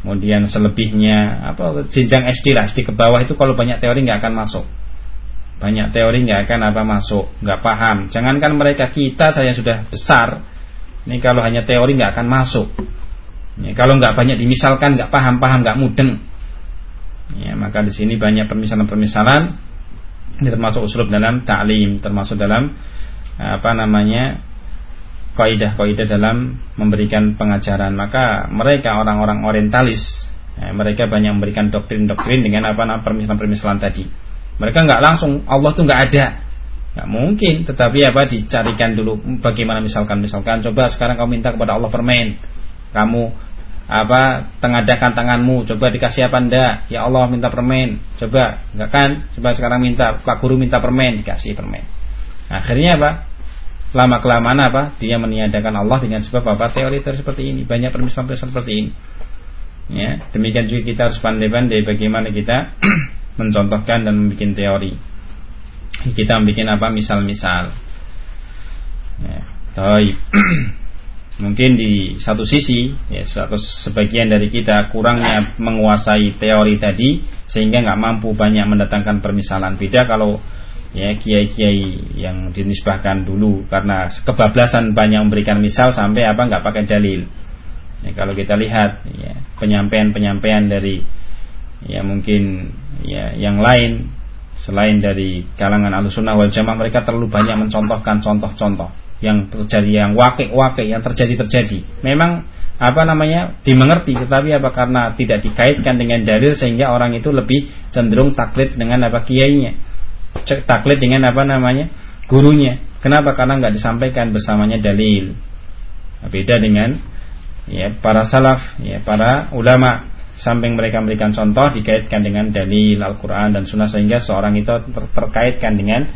kemudian selebihnya apa jenjang SD lah SD ke bawah itu kalau banyak teori nggak akan masuk banyak teori nggak akan apa masuk nggak paham. Jangankan mereka kita saya sudah besar ini kalau hanya teori nggak akan masuk. Ini kalau nggak banyak dimisalkan nggak paham paham nggak mudeng. Ya maka di sini banyak permisalan-permisalan ini termasuk usul dalam taklim termasuk dalam apa namanya kaidah-kaidah dalam memberikan pengajaran. Maka mereka orang-orang orientalis ya, mereka banyak memberikan doktrin-doktrin dengan apa permisalan-permisalan tadi mereka nggak langsung Allah tuh nggak ada, nggak mungkin. Tetapi apa dicarikan dulu bagaimana misalkan misalkan. Coba sekarang kamu minta kepada Allah permen, kamu apa tengadakan tanganmu. Coba dikasih apa ndak? Ya Allah minta permen. Coba nggak kan? Coba sekarang minta pak guru minta permen dikasih permen. Akhirnya apa? Lama kelamaan apa? Dia meniadakan Allah dengan sebab apa? Teori teori seperti ini. Banyak permisalan-permisalan seperti ini. Ya demikian juga kita harus pandai-pandai bagaimana kita mencontohkan dan membuat teori. Kita membuat apa misal-misal. Ya, Mungkin di satu sisi, ya, sebagian dari kita kurangnya menguasai teori tadi sehingga nggak mampu banyak mendatangkan permisalan. Beda kalau ya kiai-kiai yang dinisbahkan dulu karena kebablasan banyak memberikan misal sampai apa nggak pakai dalil. Ya, kalau kita lihat ya, penyampaian-penyampaian dari ya mungkin ya yang lain selain dari kalangan alusunah wal jamaah mereka terlalu banyak mencontohkan contoh-contoh yang terjadi yang wakil-wakil yang terjadi-terjadi. Memang apa namanya dimengerti tetapi apa karena tidak dikaitkan dengan dalil sehingga orang itu lebih cenderung taklid dengan apa kiainya taklid dengan apa namanya gurunya. Kenapa? Karena nggak disampaikan bersamanya dalil. Beda dengan ya para salaf, ya para ulama samping mereka memberikan contoh dikaitkan dengan dalil Al-Quran dan Sunnah sehingga seorang itu ter terkaitkan dengan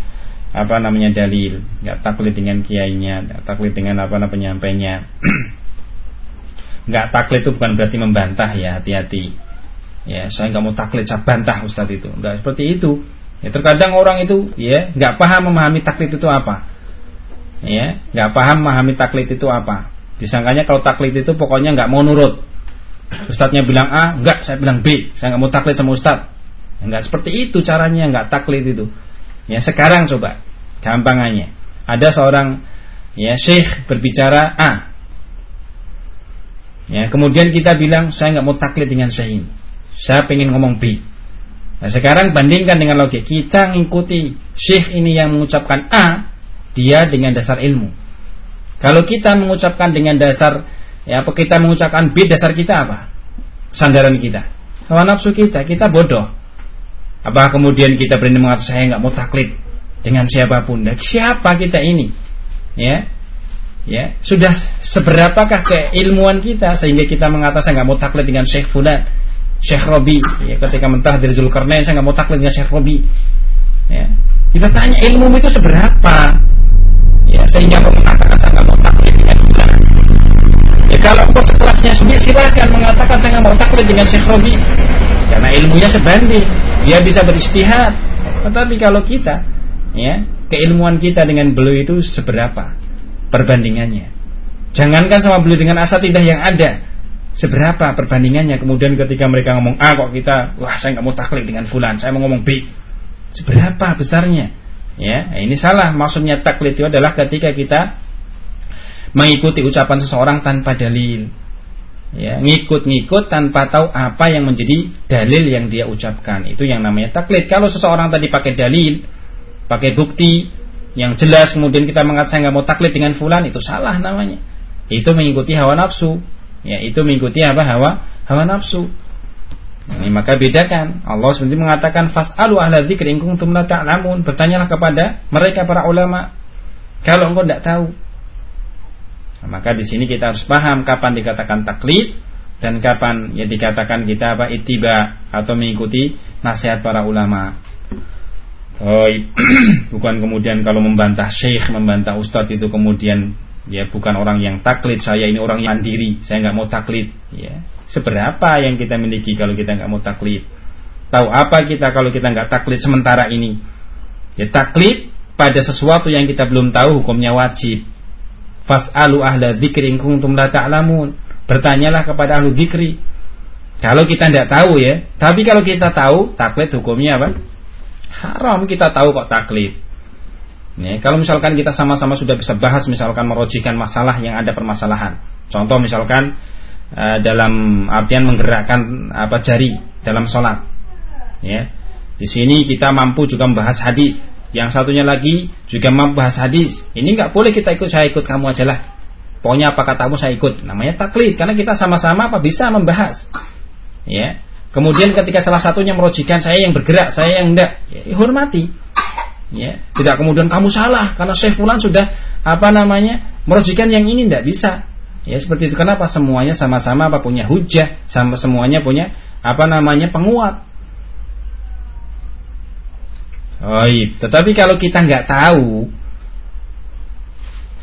apa namanya dalil, nggak taklid dengan kiainya, nggak taklid dengan apa namanya penyampainya. nggak taklid itu bukan berarti membantah ya, hati-hati. Ya, saya nggak mau taklid, saya bantah Ustadz itu. Nggak seperti itu. Ya, terkadang orang itu ya nggak paham memahami taklid itu apa. Ya, nggak paham memahami taklid itu apa. Disangkanya kalau taklid itu pokoknya nggak mau nurut. Ustadznya bilang A, nggak, saya bilang B. Saya nggak mau taklid sama Ustadz. Ya, nggak seperti itu caranya, nggak taklid itu. Ya sekarang coba, gampangannya. Ada seorang ya syekh berbicara A. Ya, kemudian kita bilang saya nggak mau taklid dengan syekh ini. Saya pengen ngomong B. Nah sekarang bandingkan dengan logik kita mengikuti syekh ini yang mengucapkan A, dia dengan dasar ilmu. Kalau kita mengucapkan dengan dasar ya apa kita mengucapkan B, dasar kita apa? Sandaran kita. Hawa nafsu kita, kita bodoh. Apa kemudian kita berani mengatakan saya nggak mau taklid dengan siapa pun? Dan siapa kita ini? Ya, ya sudah seberapakah keilmuan kita sehingga kita mengatakan saya nggak mau taklid dengan Syekh Fulan Syekh Robi ya, ketika mentah dari Zulkarnain saya nggak mau taklid dengan Syekh Robi ya. kita tanya ilmu itu seberapa ya sehingga mengatakan saya nggak mau taklid dengan ya kalau untuk sekelasnya sendiri silahkan mengatakan saya nggak mau taklid dengan Syekh Robi. Karena ilmunya sebanding dia bisa beristihad. Tetapi kalau kita ya keilmuan kita dengan beliau itu seberapa perbandingannya? Jangankan sama beliau dengan asatidah yang ada seberapa perbandingannya? Kemudian ketika mereka ngomong A kok kita wah saya nggak mau taklid dengan fulan saya mau ngomong B. Seberapa besarnya? Ya ini salah. Maksudnya taklid itu adalah ketika kita mengikuti ucapan seseorang tanpa dalil. Ya ngikut-ngikut tanpa tahu apa yang menjadi dalil yang dia ucapkan. Itu yang namanya taklid. Kalau seseorang tadi pakai dalil pakai bukti yang jelas kemudian kita mengatakan saya nggak mau taklid dengan fulan itu salah namanya. Itu mengikuti hawa nafsu. Ya itu mengikuti apa? Hawa hawa nafsu. Ini maka bedakan. Allah sebenarnya mengatakan fas'alu ahla dzikri in kuntum bertanyalah kepada mereka para ulama kalau engkau tidak tahu nah, maka di sini kita harus paham kapan dikatakan taklid dan kapan ya dikatakan kita apa itiba atau mengikuti nasihat para ulama. Oh, bukan kemudian kalau membantah syekh membantah ustadz itu kemudian ya bukan orang yang taklid. Saya ini orang yang mandiri saya nggak mau taklid. Ya seberapa yang kita miliki kalau kita nggak mau taklid? Tahu apa kita kalau kita nggak taklid sementara ini? Ya taklid pada sesuatu yang kita belum tahu hukumnya wajib fas'alu ahla dzikri in kuntum la ta'lamun bertanyalah kepada ahlu dzikri kalau kita tidak tahu ya tapi kalau kita tahu taklid hukumnya apa haram kita tahu kok taklid Ya, kalau misalkan kita sama-sama sudah bisa bahas misalkan merojikan masalah yang ada permasalahan. Contoh misalkan uh, dalam artian menggerakkan apa jari dalam sholat. Ya. Di sini kita mampu juga membahas hadis. Yang satunya lagi juga mampu bahas hadis. Ini nggak boleh kita ikut saya ikut kamu aja lah. Pokoknya apa katamu saya ikut. Namanya taklid karena kita sama-sama apa bisa membahas. Ya. Kemudian ketika salah satunya merojikan saya yang bergerak, saya yang enggak, ya, hormati ya tidak kemudian kamu salah karena Syekh Fulan sudah apa namanya merujikan yang ini tidak bisa ya seperti itu kenapa semuanya sama-sama apa punya hujah sama semuanya punya apa namanya penguat Oh, tetapi kalau kita nggak tahu,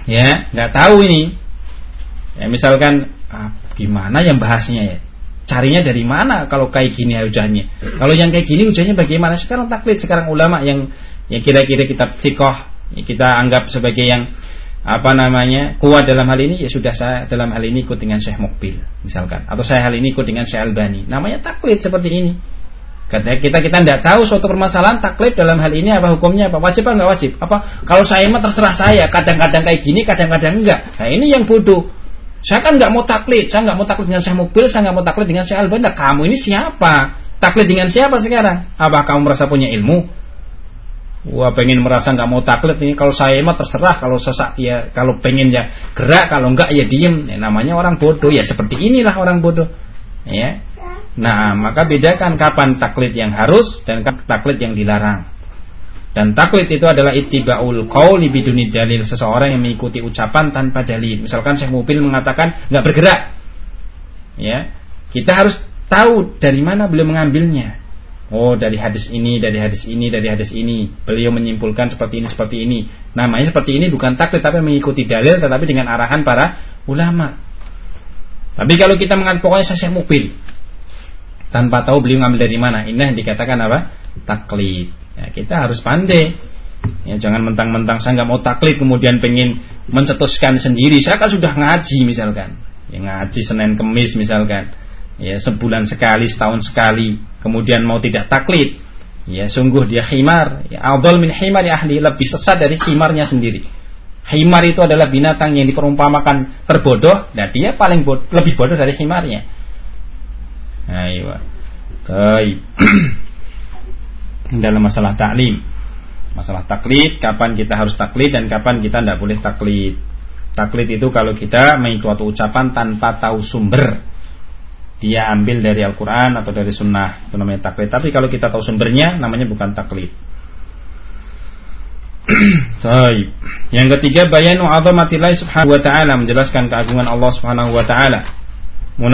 ya nggak tahu ini, ya misalkan ah, gimana yang bahasnya ya, carinya dari mana kalau kayak gini hujahnya, kalau yang kayak gini hujahnya bagaimana? Sekarang taklid, sekarang ulama yang yang kira-kira kitab sikoh ya kita anggap sebagai yang apa namanya kuat dalam hal ini ya sudah saya dalam hal ini ikut dengan Syekh Mukbil misalkan. Atau saya hal ini ikut dengan Syekh Albani. Namanya taklid seperti ini Kita kita kita tidak tahu suatu permasalahan taklid dalam hal ini apa hukumnya apa wajib apa nggak wajib. Apa kalau saya mah terserah saya kadang-kadang kayak gini kadang-kadang enggak. Nah ini yang bodoh. Saya kan nggak mau taklid saya nggak mau taklid dengan saya mobil saya nggak mau taklid dengan saya albanda kamu ini siapa? Taklid dengan siapa sekarang? Apa kamu merasa punya ilmu? Wah pengen merasa nggak mau taklid ini. Kalau saya mah terserah kalau sesak ya kalau pengen ya gerak kalau enggak ya diem. Ya, namanya orang bodoh. Ya seperti inilah orang bodoh. Ya Nah, maka bedakan kapan taklid yang harus dan taklid yang dilarang. Dan taklid itu adalah ittibaul qauli biduni dalil seseorang yang mengikuti ucapan tanpa dalil. Misalkan Syekh Mubil mengatakan nggak bergerak. Ya. Kita harus tahu dari mana beliau mengambilnya. Oh, dari hadis ini, dari hadis ini, dari hadis ini. Beliau menyimpulkan seperti ini, seperti ini. Namanya seperti ini bukan taklid tapi mengikuti dalil tetapi dengan arahan para ulama. Tapi kalau kita mengatakan pokoknya saya Syekh tanpa tahu beliau ngambil dari mana. Ini yang dikatakan apa? Taklid. Ya, kita harus pandai. Ya, jangan mentang-mentang saya nggak mau taklid kemudian pengen mencetuskan sendiri. Saya kan sudah ngaji misalkan. Ya, ngaji Senin Kemis misalkan. Ya, sebulan sekali, setahun sekali. Kemudian mau tidak taklid. Ya, sungguh dia himar. Ya, Abdul min himar ya ahli lebih sesat dari himarnya sendiri. Himar itu adalah binatang yang diperumpamakan terbodoh, dan dia paling bodoh, lebih bodoh dari himarnya. Ayo. Baik. Dalam masalah taklim. Masalah taklid, kapan kita harus taklid dan kapan kita tidak boleh taklid. Taklid itu kalau kita mengikuti ucapan tanpa tahu sumber. Dia ambil dari Al-Quran atau dari Sunnah Itu namanya taklid Tapi kalau kita tahu sumbernya Namanya bukan taklid Yang ketiga Bayanu azamatillahi subhanahu wa ta'ala Menjelaskan keagungan Allah subhanahu wa ta'ala Wal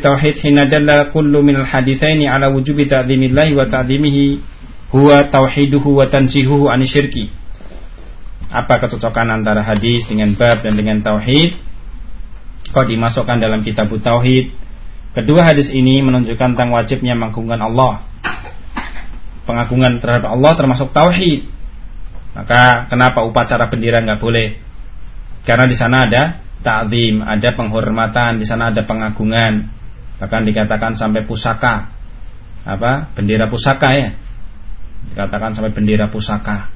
tauhid hina dalla kullu min al haditsaini ala wujubi ta'dhimillah wa ta'dhimihi huwa tauhiduhu wa tanzihuhu an syirki. Apa kecocokan antara hadis dengan bab dan dengan tauhid? Kok dimasukkan dalam kitab tauhid? Kedua hadis ini menunjukkan tentang wajibnya mengagungkan Allah. Pengagungan terhadap Allah termasuk tauhid. Maka kenapa upacara bendera nggak boleh? Karena di sana ada ta'zim, ada penghormatan, di sana ada pengagungan. Bahkan dikatakan sampai pusaka. Apa? Bendera pusaka ya. Dikatakan sampai bendera pusaka.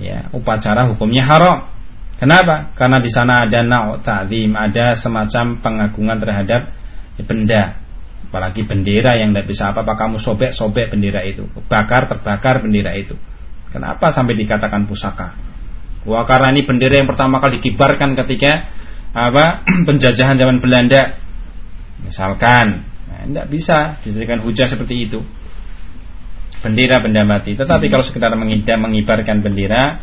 Ya, upacara hukumnya haram. Kenapa? Karena di sana ada nau ta'zim, ada semacam pengagungan terhadap benda. Apalagi bendera yang tidak bisa apa-apa kamu sobek-sobek bendera itu, bakar terbakar bendera itu. Kenapa sampai dikatakan pusaka? Wah karena ini bendera yang pertama kali dikibarkan ketika apa? Penjajahan zaman Belanda. Misalkan. Nah, tidak bisa dijadikan hujah seperti itu. Bendera benda mati. Tetapi hmm. kalau sekedar mengidam mengibarkan bendera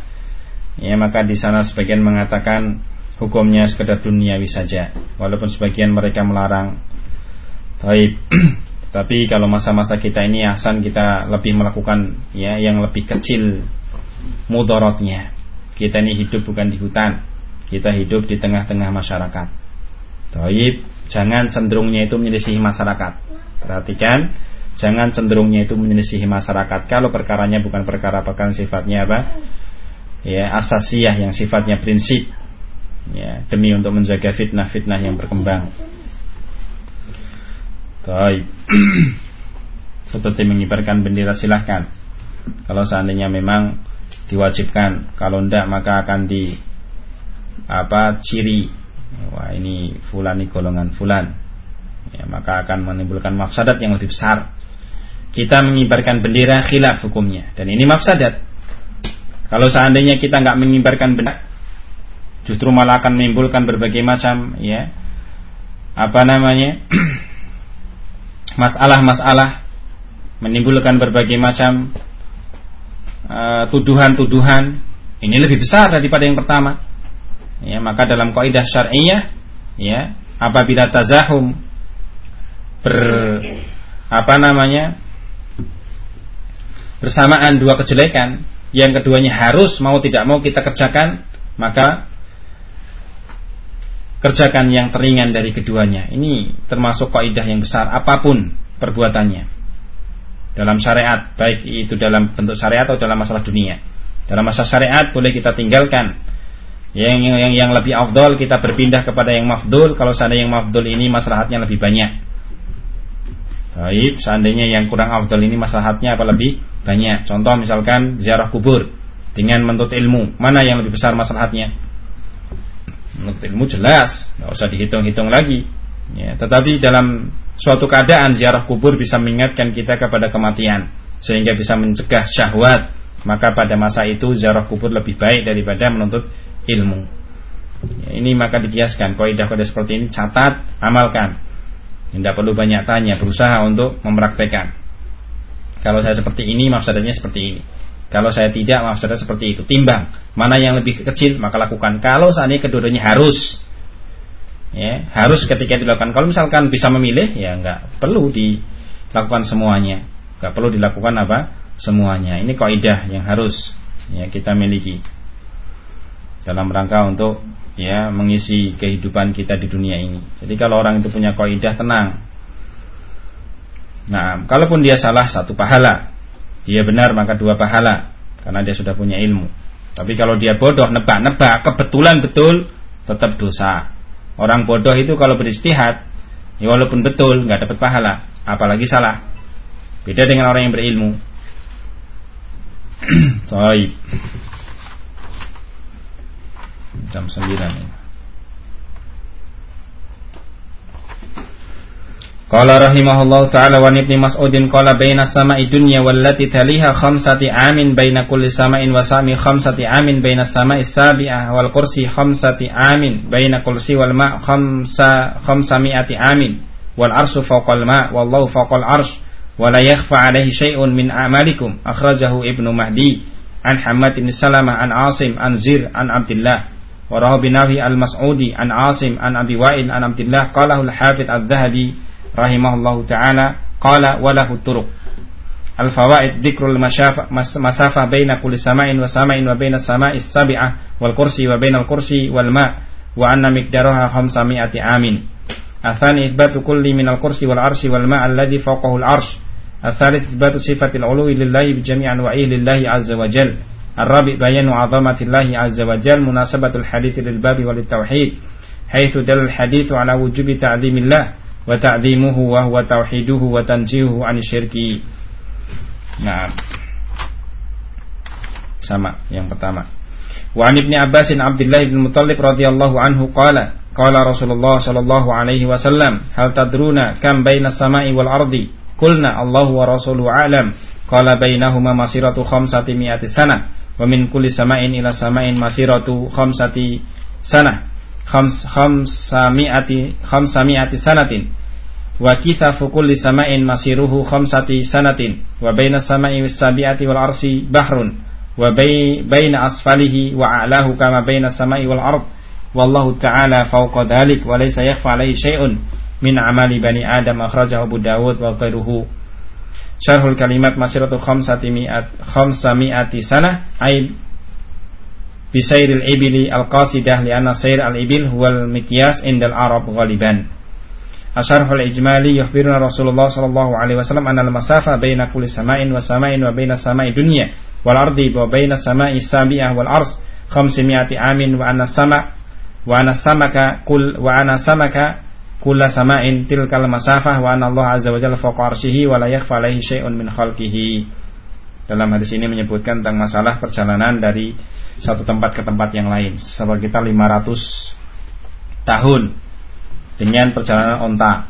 ya maka di sana sebagian mengatakan hukumnya sekedar duniawi saja. Walaupun sebagian mereka melarang. Taib tapi kalau masa-masa kita ini Hasan kita lebih melakukan ya yang lebih kecil mudorotnya kita ini hidup bukan di hutan kita hidup di tengah-tengah masyarakat. Taib, jangan cenderungnya itu menyelisihi masyarakat. Perhatikan, jangan cenderungnya itu menyelisihi masyarakat. Kalau perkaranya bukan perkara-perkara sifatnya apa? Ya, asasiyah yang sifatnya prinsip. Ya, demi untuk menjaga fitnah-fitnah yang berkembang. Taib. Seperti mengibarkan bendera silahkan. Kalau seandainya memang diwajibkan, kalau tidak maka akan di apa ciri. Wah ini fulan ini golongan fulan. Ya, maka akan menimbulkan mafsadat yang lebih besar. Kita mengibarkan bendera khilaf hukumnya. Dan ini mafsadat. Kalau seandainya kita nggak mengibarkan bendera justru malah akan menimbulkan berbagai macam ya apa namanya masalah-masalah menimbulkan berbagai macam uh, tuduhan-tuduhan. Ini lebih besar daripada yang pertama ya maka dalam kaidah syar'iyah ya apabila tazahum ber apa namanya bersamaan dua kejelekan yang keduanya harus mau tidak mau kita kerjakan maka kerjakan yang teringan dari keduanya. Ini termasuk kaidah yang besar apa pun perbuatannya. Dalam syariat baik itu dalam bentuk syariat atau dalam masalah dunia. Dalam masalah syariat boleh kita tinggalkan yang yang yang lebih afdol kita berpindah kepada yang mafdul kalau sana yang mafdul ini maslahatnya lebih banyak. Baik, seandainya yang kurang afdal ini maslahatnya apa lebih banyak? Contoh misalkan ziarah kubur dengan menuntut ilmu, mana yang lebih besar maslahatnya? Menuntut ilmu jelas, nggak usah dihitung-hitung lagi. Ya, tetapi dalam suatu keadaan ziarah kubur bisa mengingatkan kita kepada kematian sehingga bisa mencegah syahwat. Maka pada masa itu ziarah kubur lebih baik daripada menuntut ilmu. Ya, ini maka dikiaskan kaidah-kaidah seperti ini catat, amalkan tidak perlu banyak tanya, berusaha untuk mempraktekkan. Kalau saya seperti ini, mafsadatnya seperti ini. Kalau saya tidak, mafsadatnya seperti itu. Timbang, mana yang lebih kecil, maka lakukan. Kalau seandainya keduanya harus, ya harus ketika dilakukan. Kalau misalkan bisa memilih, ya nggak perlu dilakukan semuanya. Nggak perlu dilakukan apa? Semuanya. Ini kaidah yang harus ya kita miliki dalam rangka untuk ya mengisi kehidupan kita di dunia ini. Jadi kalau orang itu punya kaidah tenang. Nah, kalaupun dia salah satu pahala, dia benar maka dua pahala karena dia sudah punya ilmu. Tapi kalau dia bodoh nebak-nebak kebetulan betul tetap dosa. Orang bodoh itu kalau beristihad ya walaupun betul nggak dapat pahala, apalagi salah. Beda dengan orang yang berilmu. Baik jam 9 ini. Qala rahimahullah ta'ala wa ibni Mas'udin qala baina sama'i dunya wallati taliha khamsati amin baina kulli sama'in wa sami khamsati amin baina sama'i sabi'ah wal kursi khamsati amin baina kursi wal ma' khamsa khamsami'ati amin wal arshu fawqal ma' wallahu fawqal arsh wa la yakhfa alaihi syai'un min a'malikum akhrajahu ibnu Mahdi an Hamad bin Salamah an Asim an Zir an Abdullah وروى بناوي المسعودي عن عاصم عن أبي وائل عن عبد الله قاله الحافظ الذهبي رحمه الله تعالى قال وله الطرق. الفوائد ذكر المسافة بين كل سماء وسماء وبين السماء السبعة والكرسي وبين الكرسي والماء وأن مقدارها خمسمائة عام. الثاني إثبات كل من الكرسي والعرش والماء الذي فوقه العرش. الثالث إثبات صفة العلو لله بجميع أنواعه لله عز وجل. الرابع بيان عظمة الله عز وجل مناسبة الحديث للباب وللتوحيد حيث دل الحديث على وجوب تعظيم الله وتعظيمه وهو توحيده وتنزيهه عن الشرك نعم sama yang pertama Wa an Ibnu Abbas Abdullah bin Muthalib radhiyallahu anhu qala qala Rasulullah sallallahu alaihi wasallam hal tadruna kam baina samai wal ardi qulna Allahu wa rasuluhu a'lam qala bainahuma masiratu khamsati mi'ati sana wa min kulli sama'in ila sama'in masiratu khamsati sana khams khamsami'ati sanatin wa kithafu kulli sama'in masiruhu khamsati sanatin wa baina sama'i was sabi'ati wal arsi bahrun wa baina asfalihi wa a'lahu kama baina sama'i wal ard wallahu ta'ala fawqa dhalik wa laysa yakhfa alayhi syai'un min amali bani adam akhrajahu Abu Dawud wa ghairuhu Syarhul kalimat masiratu khamsati mi'at khamsami'ati sanah ay bisairil ibili al-qasidah li'anna sair al-ibil huwal mikyas indal arab ghaliban Asyarhul ijmali yukhbiruna Rasulullah sallallahu alaihi wasallam anna al-masafa baina kulli sama'in wa sama'in wa baina sama'i dunya wal ardi wa baina sama'i sabi'ah wal ars khamsimi'ati amin wa anna sama' wa anna samaka kul wa anna samaka kulla sama'in tilkal masafah wa Allah azza wa jalla fawqa arsyihi wa la yakhfa alaihi syai'un min khalqihi. Dalam hadis ini menyebutkan tentang masalah perjalanan dari satu tempat ke tempat yang lain. Sekitar 500 tahun dengan perjalanan onta.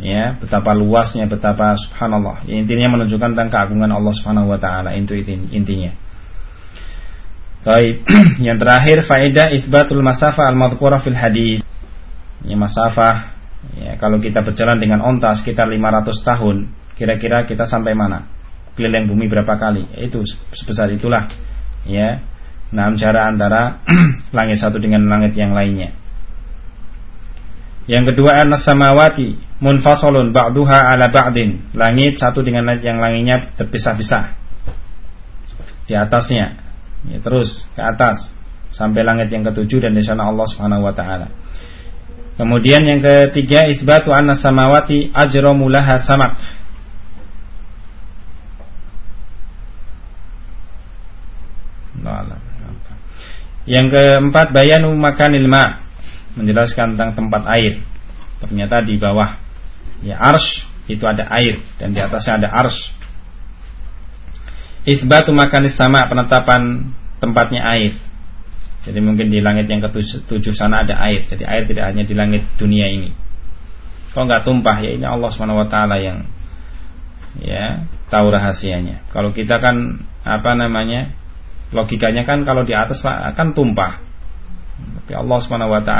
Ya, betapa luasnya, betapa subhanallah. Ya, intinya menunjukkan tentang keagungan Allah Subhanahu wa taala itu intinya. Baik, yang terakhir faedah isbatul masafah al-madhkura fil hadis ya masafah ya kalau kita berjalan dengan onta sekitar 500 tahun kira-kira kita sampai mana? Keliling bumi berapa kali? Itu sebesar itulah. Ya nah jarak antara langit satu dengan langit yang lainnya. Yang kedua anas samawati munfasolun ba'duha ala ba'din. Langit satu dengan langit yang lainnya terpisah-pisah. Di atasnya. Ya, terus ke atas. Sampai langit yang ketujuh dan di sana Allah Subhanahu wa taala Kemudian yang ketiga isbatu anna samawati ajramu laha samak. Yang keempat bayanu makanil ma menjelaskan tentang tempat air. Ternyata di bawah ya arsh itu ada air dan di atasnya ada ars. Isbatu makanis sama penetapan tempatnya air. Jadi mungkin di langit yang ketujuh sana ada air. Jadi air tidak hanya di langit dunia ini. Kalau nggak tumpah ya ini Allah swt yang ya tahu rahasianya. Kalau kita kan apa namanya logikanya kan kalau di atas akan tumpah. Tapi Allah swt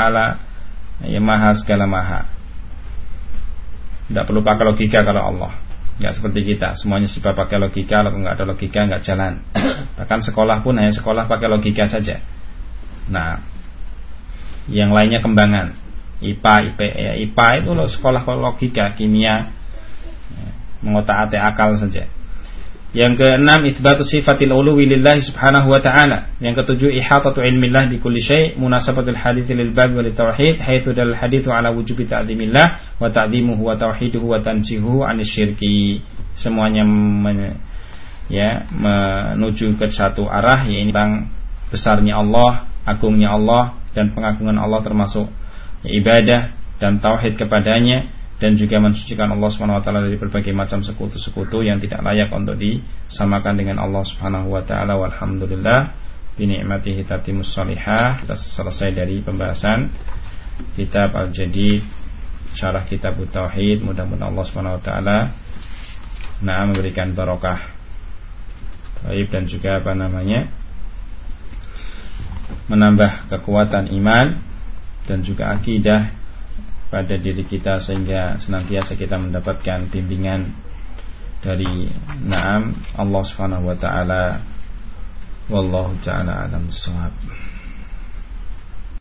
ya maha segala maha. Tidak perlu pakai logika kalau Allah. Nggak seperti kita, semuanya serba pakai logika, kalau nggak ada logika nggak jalan. Bahkan sekolah pun hanya sekolah pakai logika saja. Nah, yang lainnya kembangan. IPA, IP, ya, IPA itu loh sekolah logika, kimia, ya, mengotak-atik akal saja. Yang keenam itsbatu sifatil uluwi lillahi subhanahu wa ta'ala. Yang ketujuh ihatatu ilmillah bi kulli syai' munasabatul hadits lil bab wal tauhid haitsu dal haditsu ala wujubi ta'dimillah wa ta'dimuhu wa tauhiduhu wa tanzihuhu anis syirki. Semuanya men, ya menuju ke satu arah yaitu tentang besarnya Allah, agungnya Allah dan pengagungan Allah termasuk ibadah dan tauhid kepadanya dan juga mensucikan Allah Subhanahu wa taala dari berbagai macam sekutu-sekutu yang tidak layak untuk disamakan dengan Allah Subhanahu wa taala. Walhamdulillah bi ni'matihi tatimus salihah. Kita selesai dari pembahasan kitab Al-Jadid syarah kitab Tauhid. Mudah-mudahan Allah Subhanahu wa taala nah memberikan barokah. Taib dan juga apa namanya menambah kekuatan iman dan juga akidah pada diri kita sehingga senantiasa kita mendapatkan bimbingan dari Naam Allah Subhanahu wa taala. Wallahu taala alam bissawab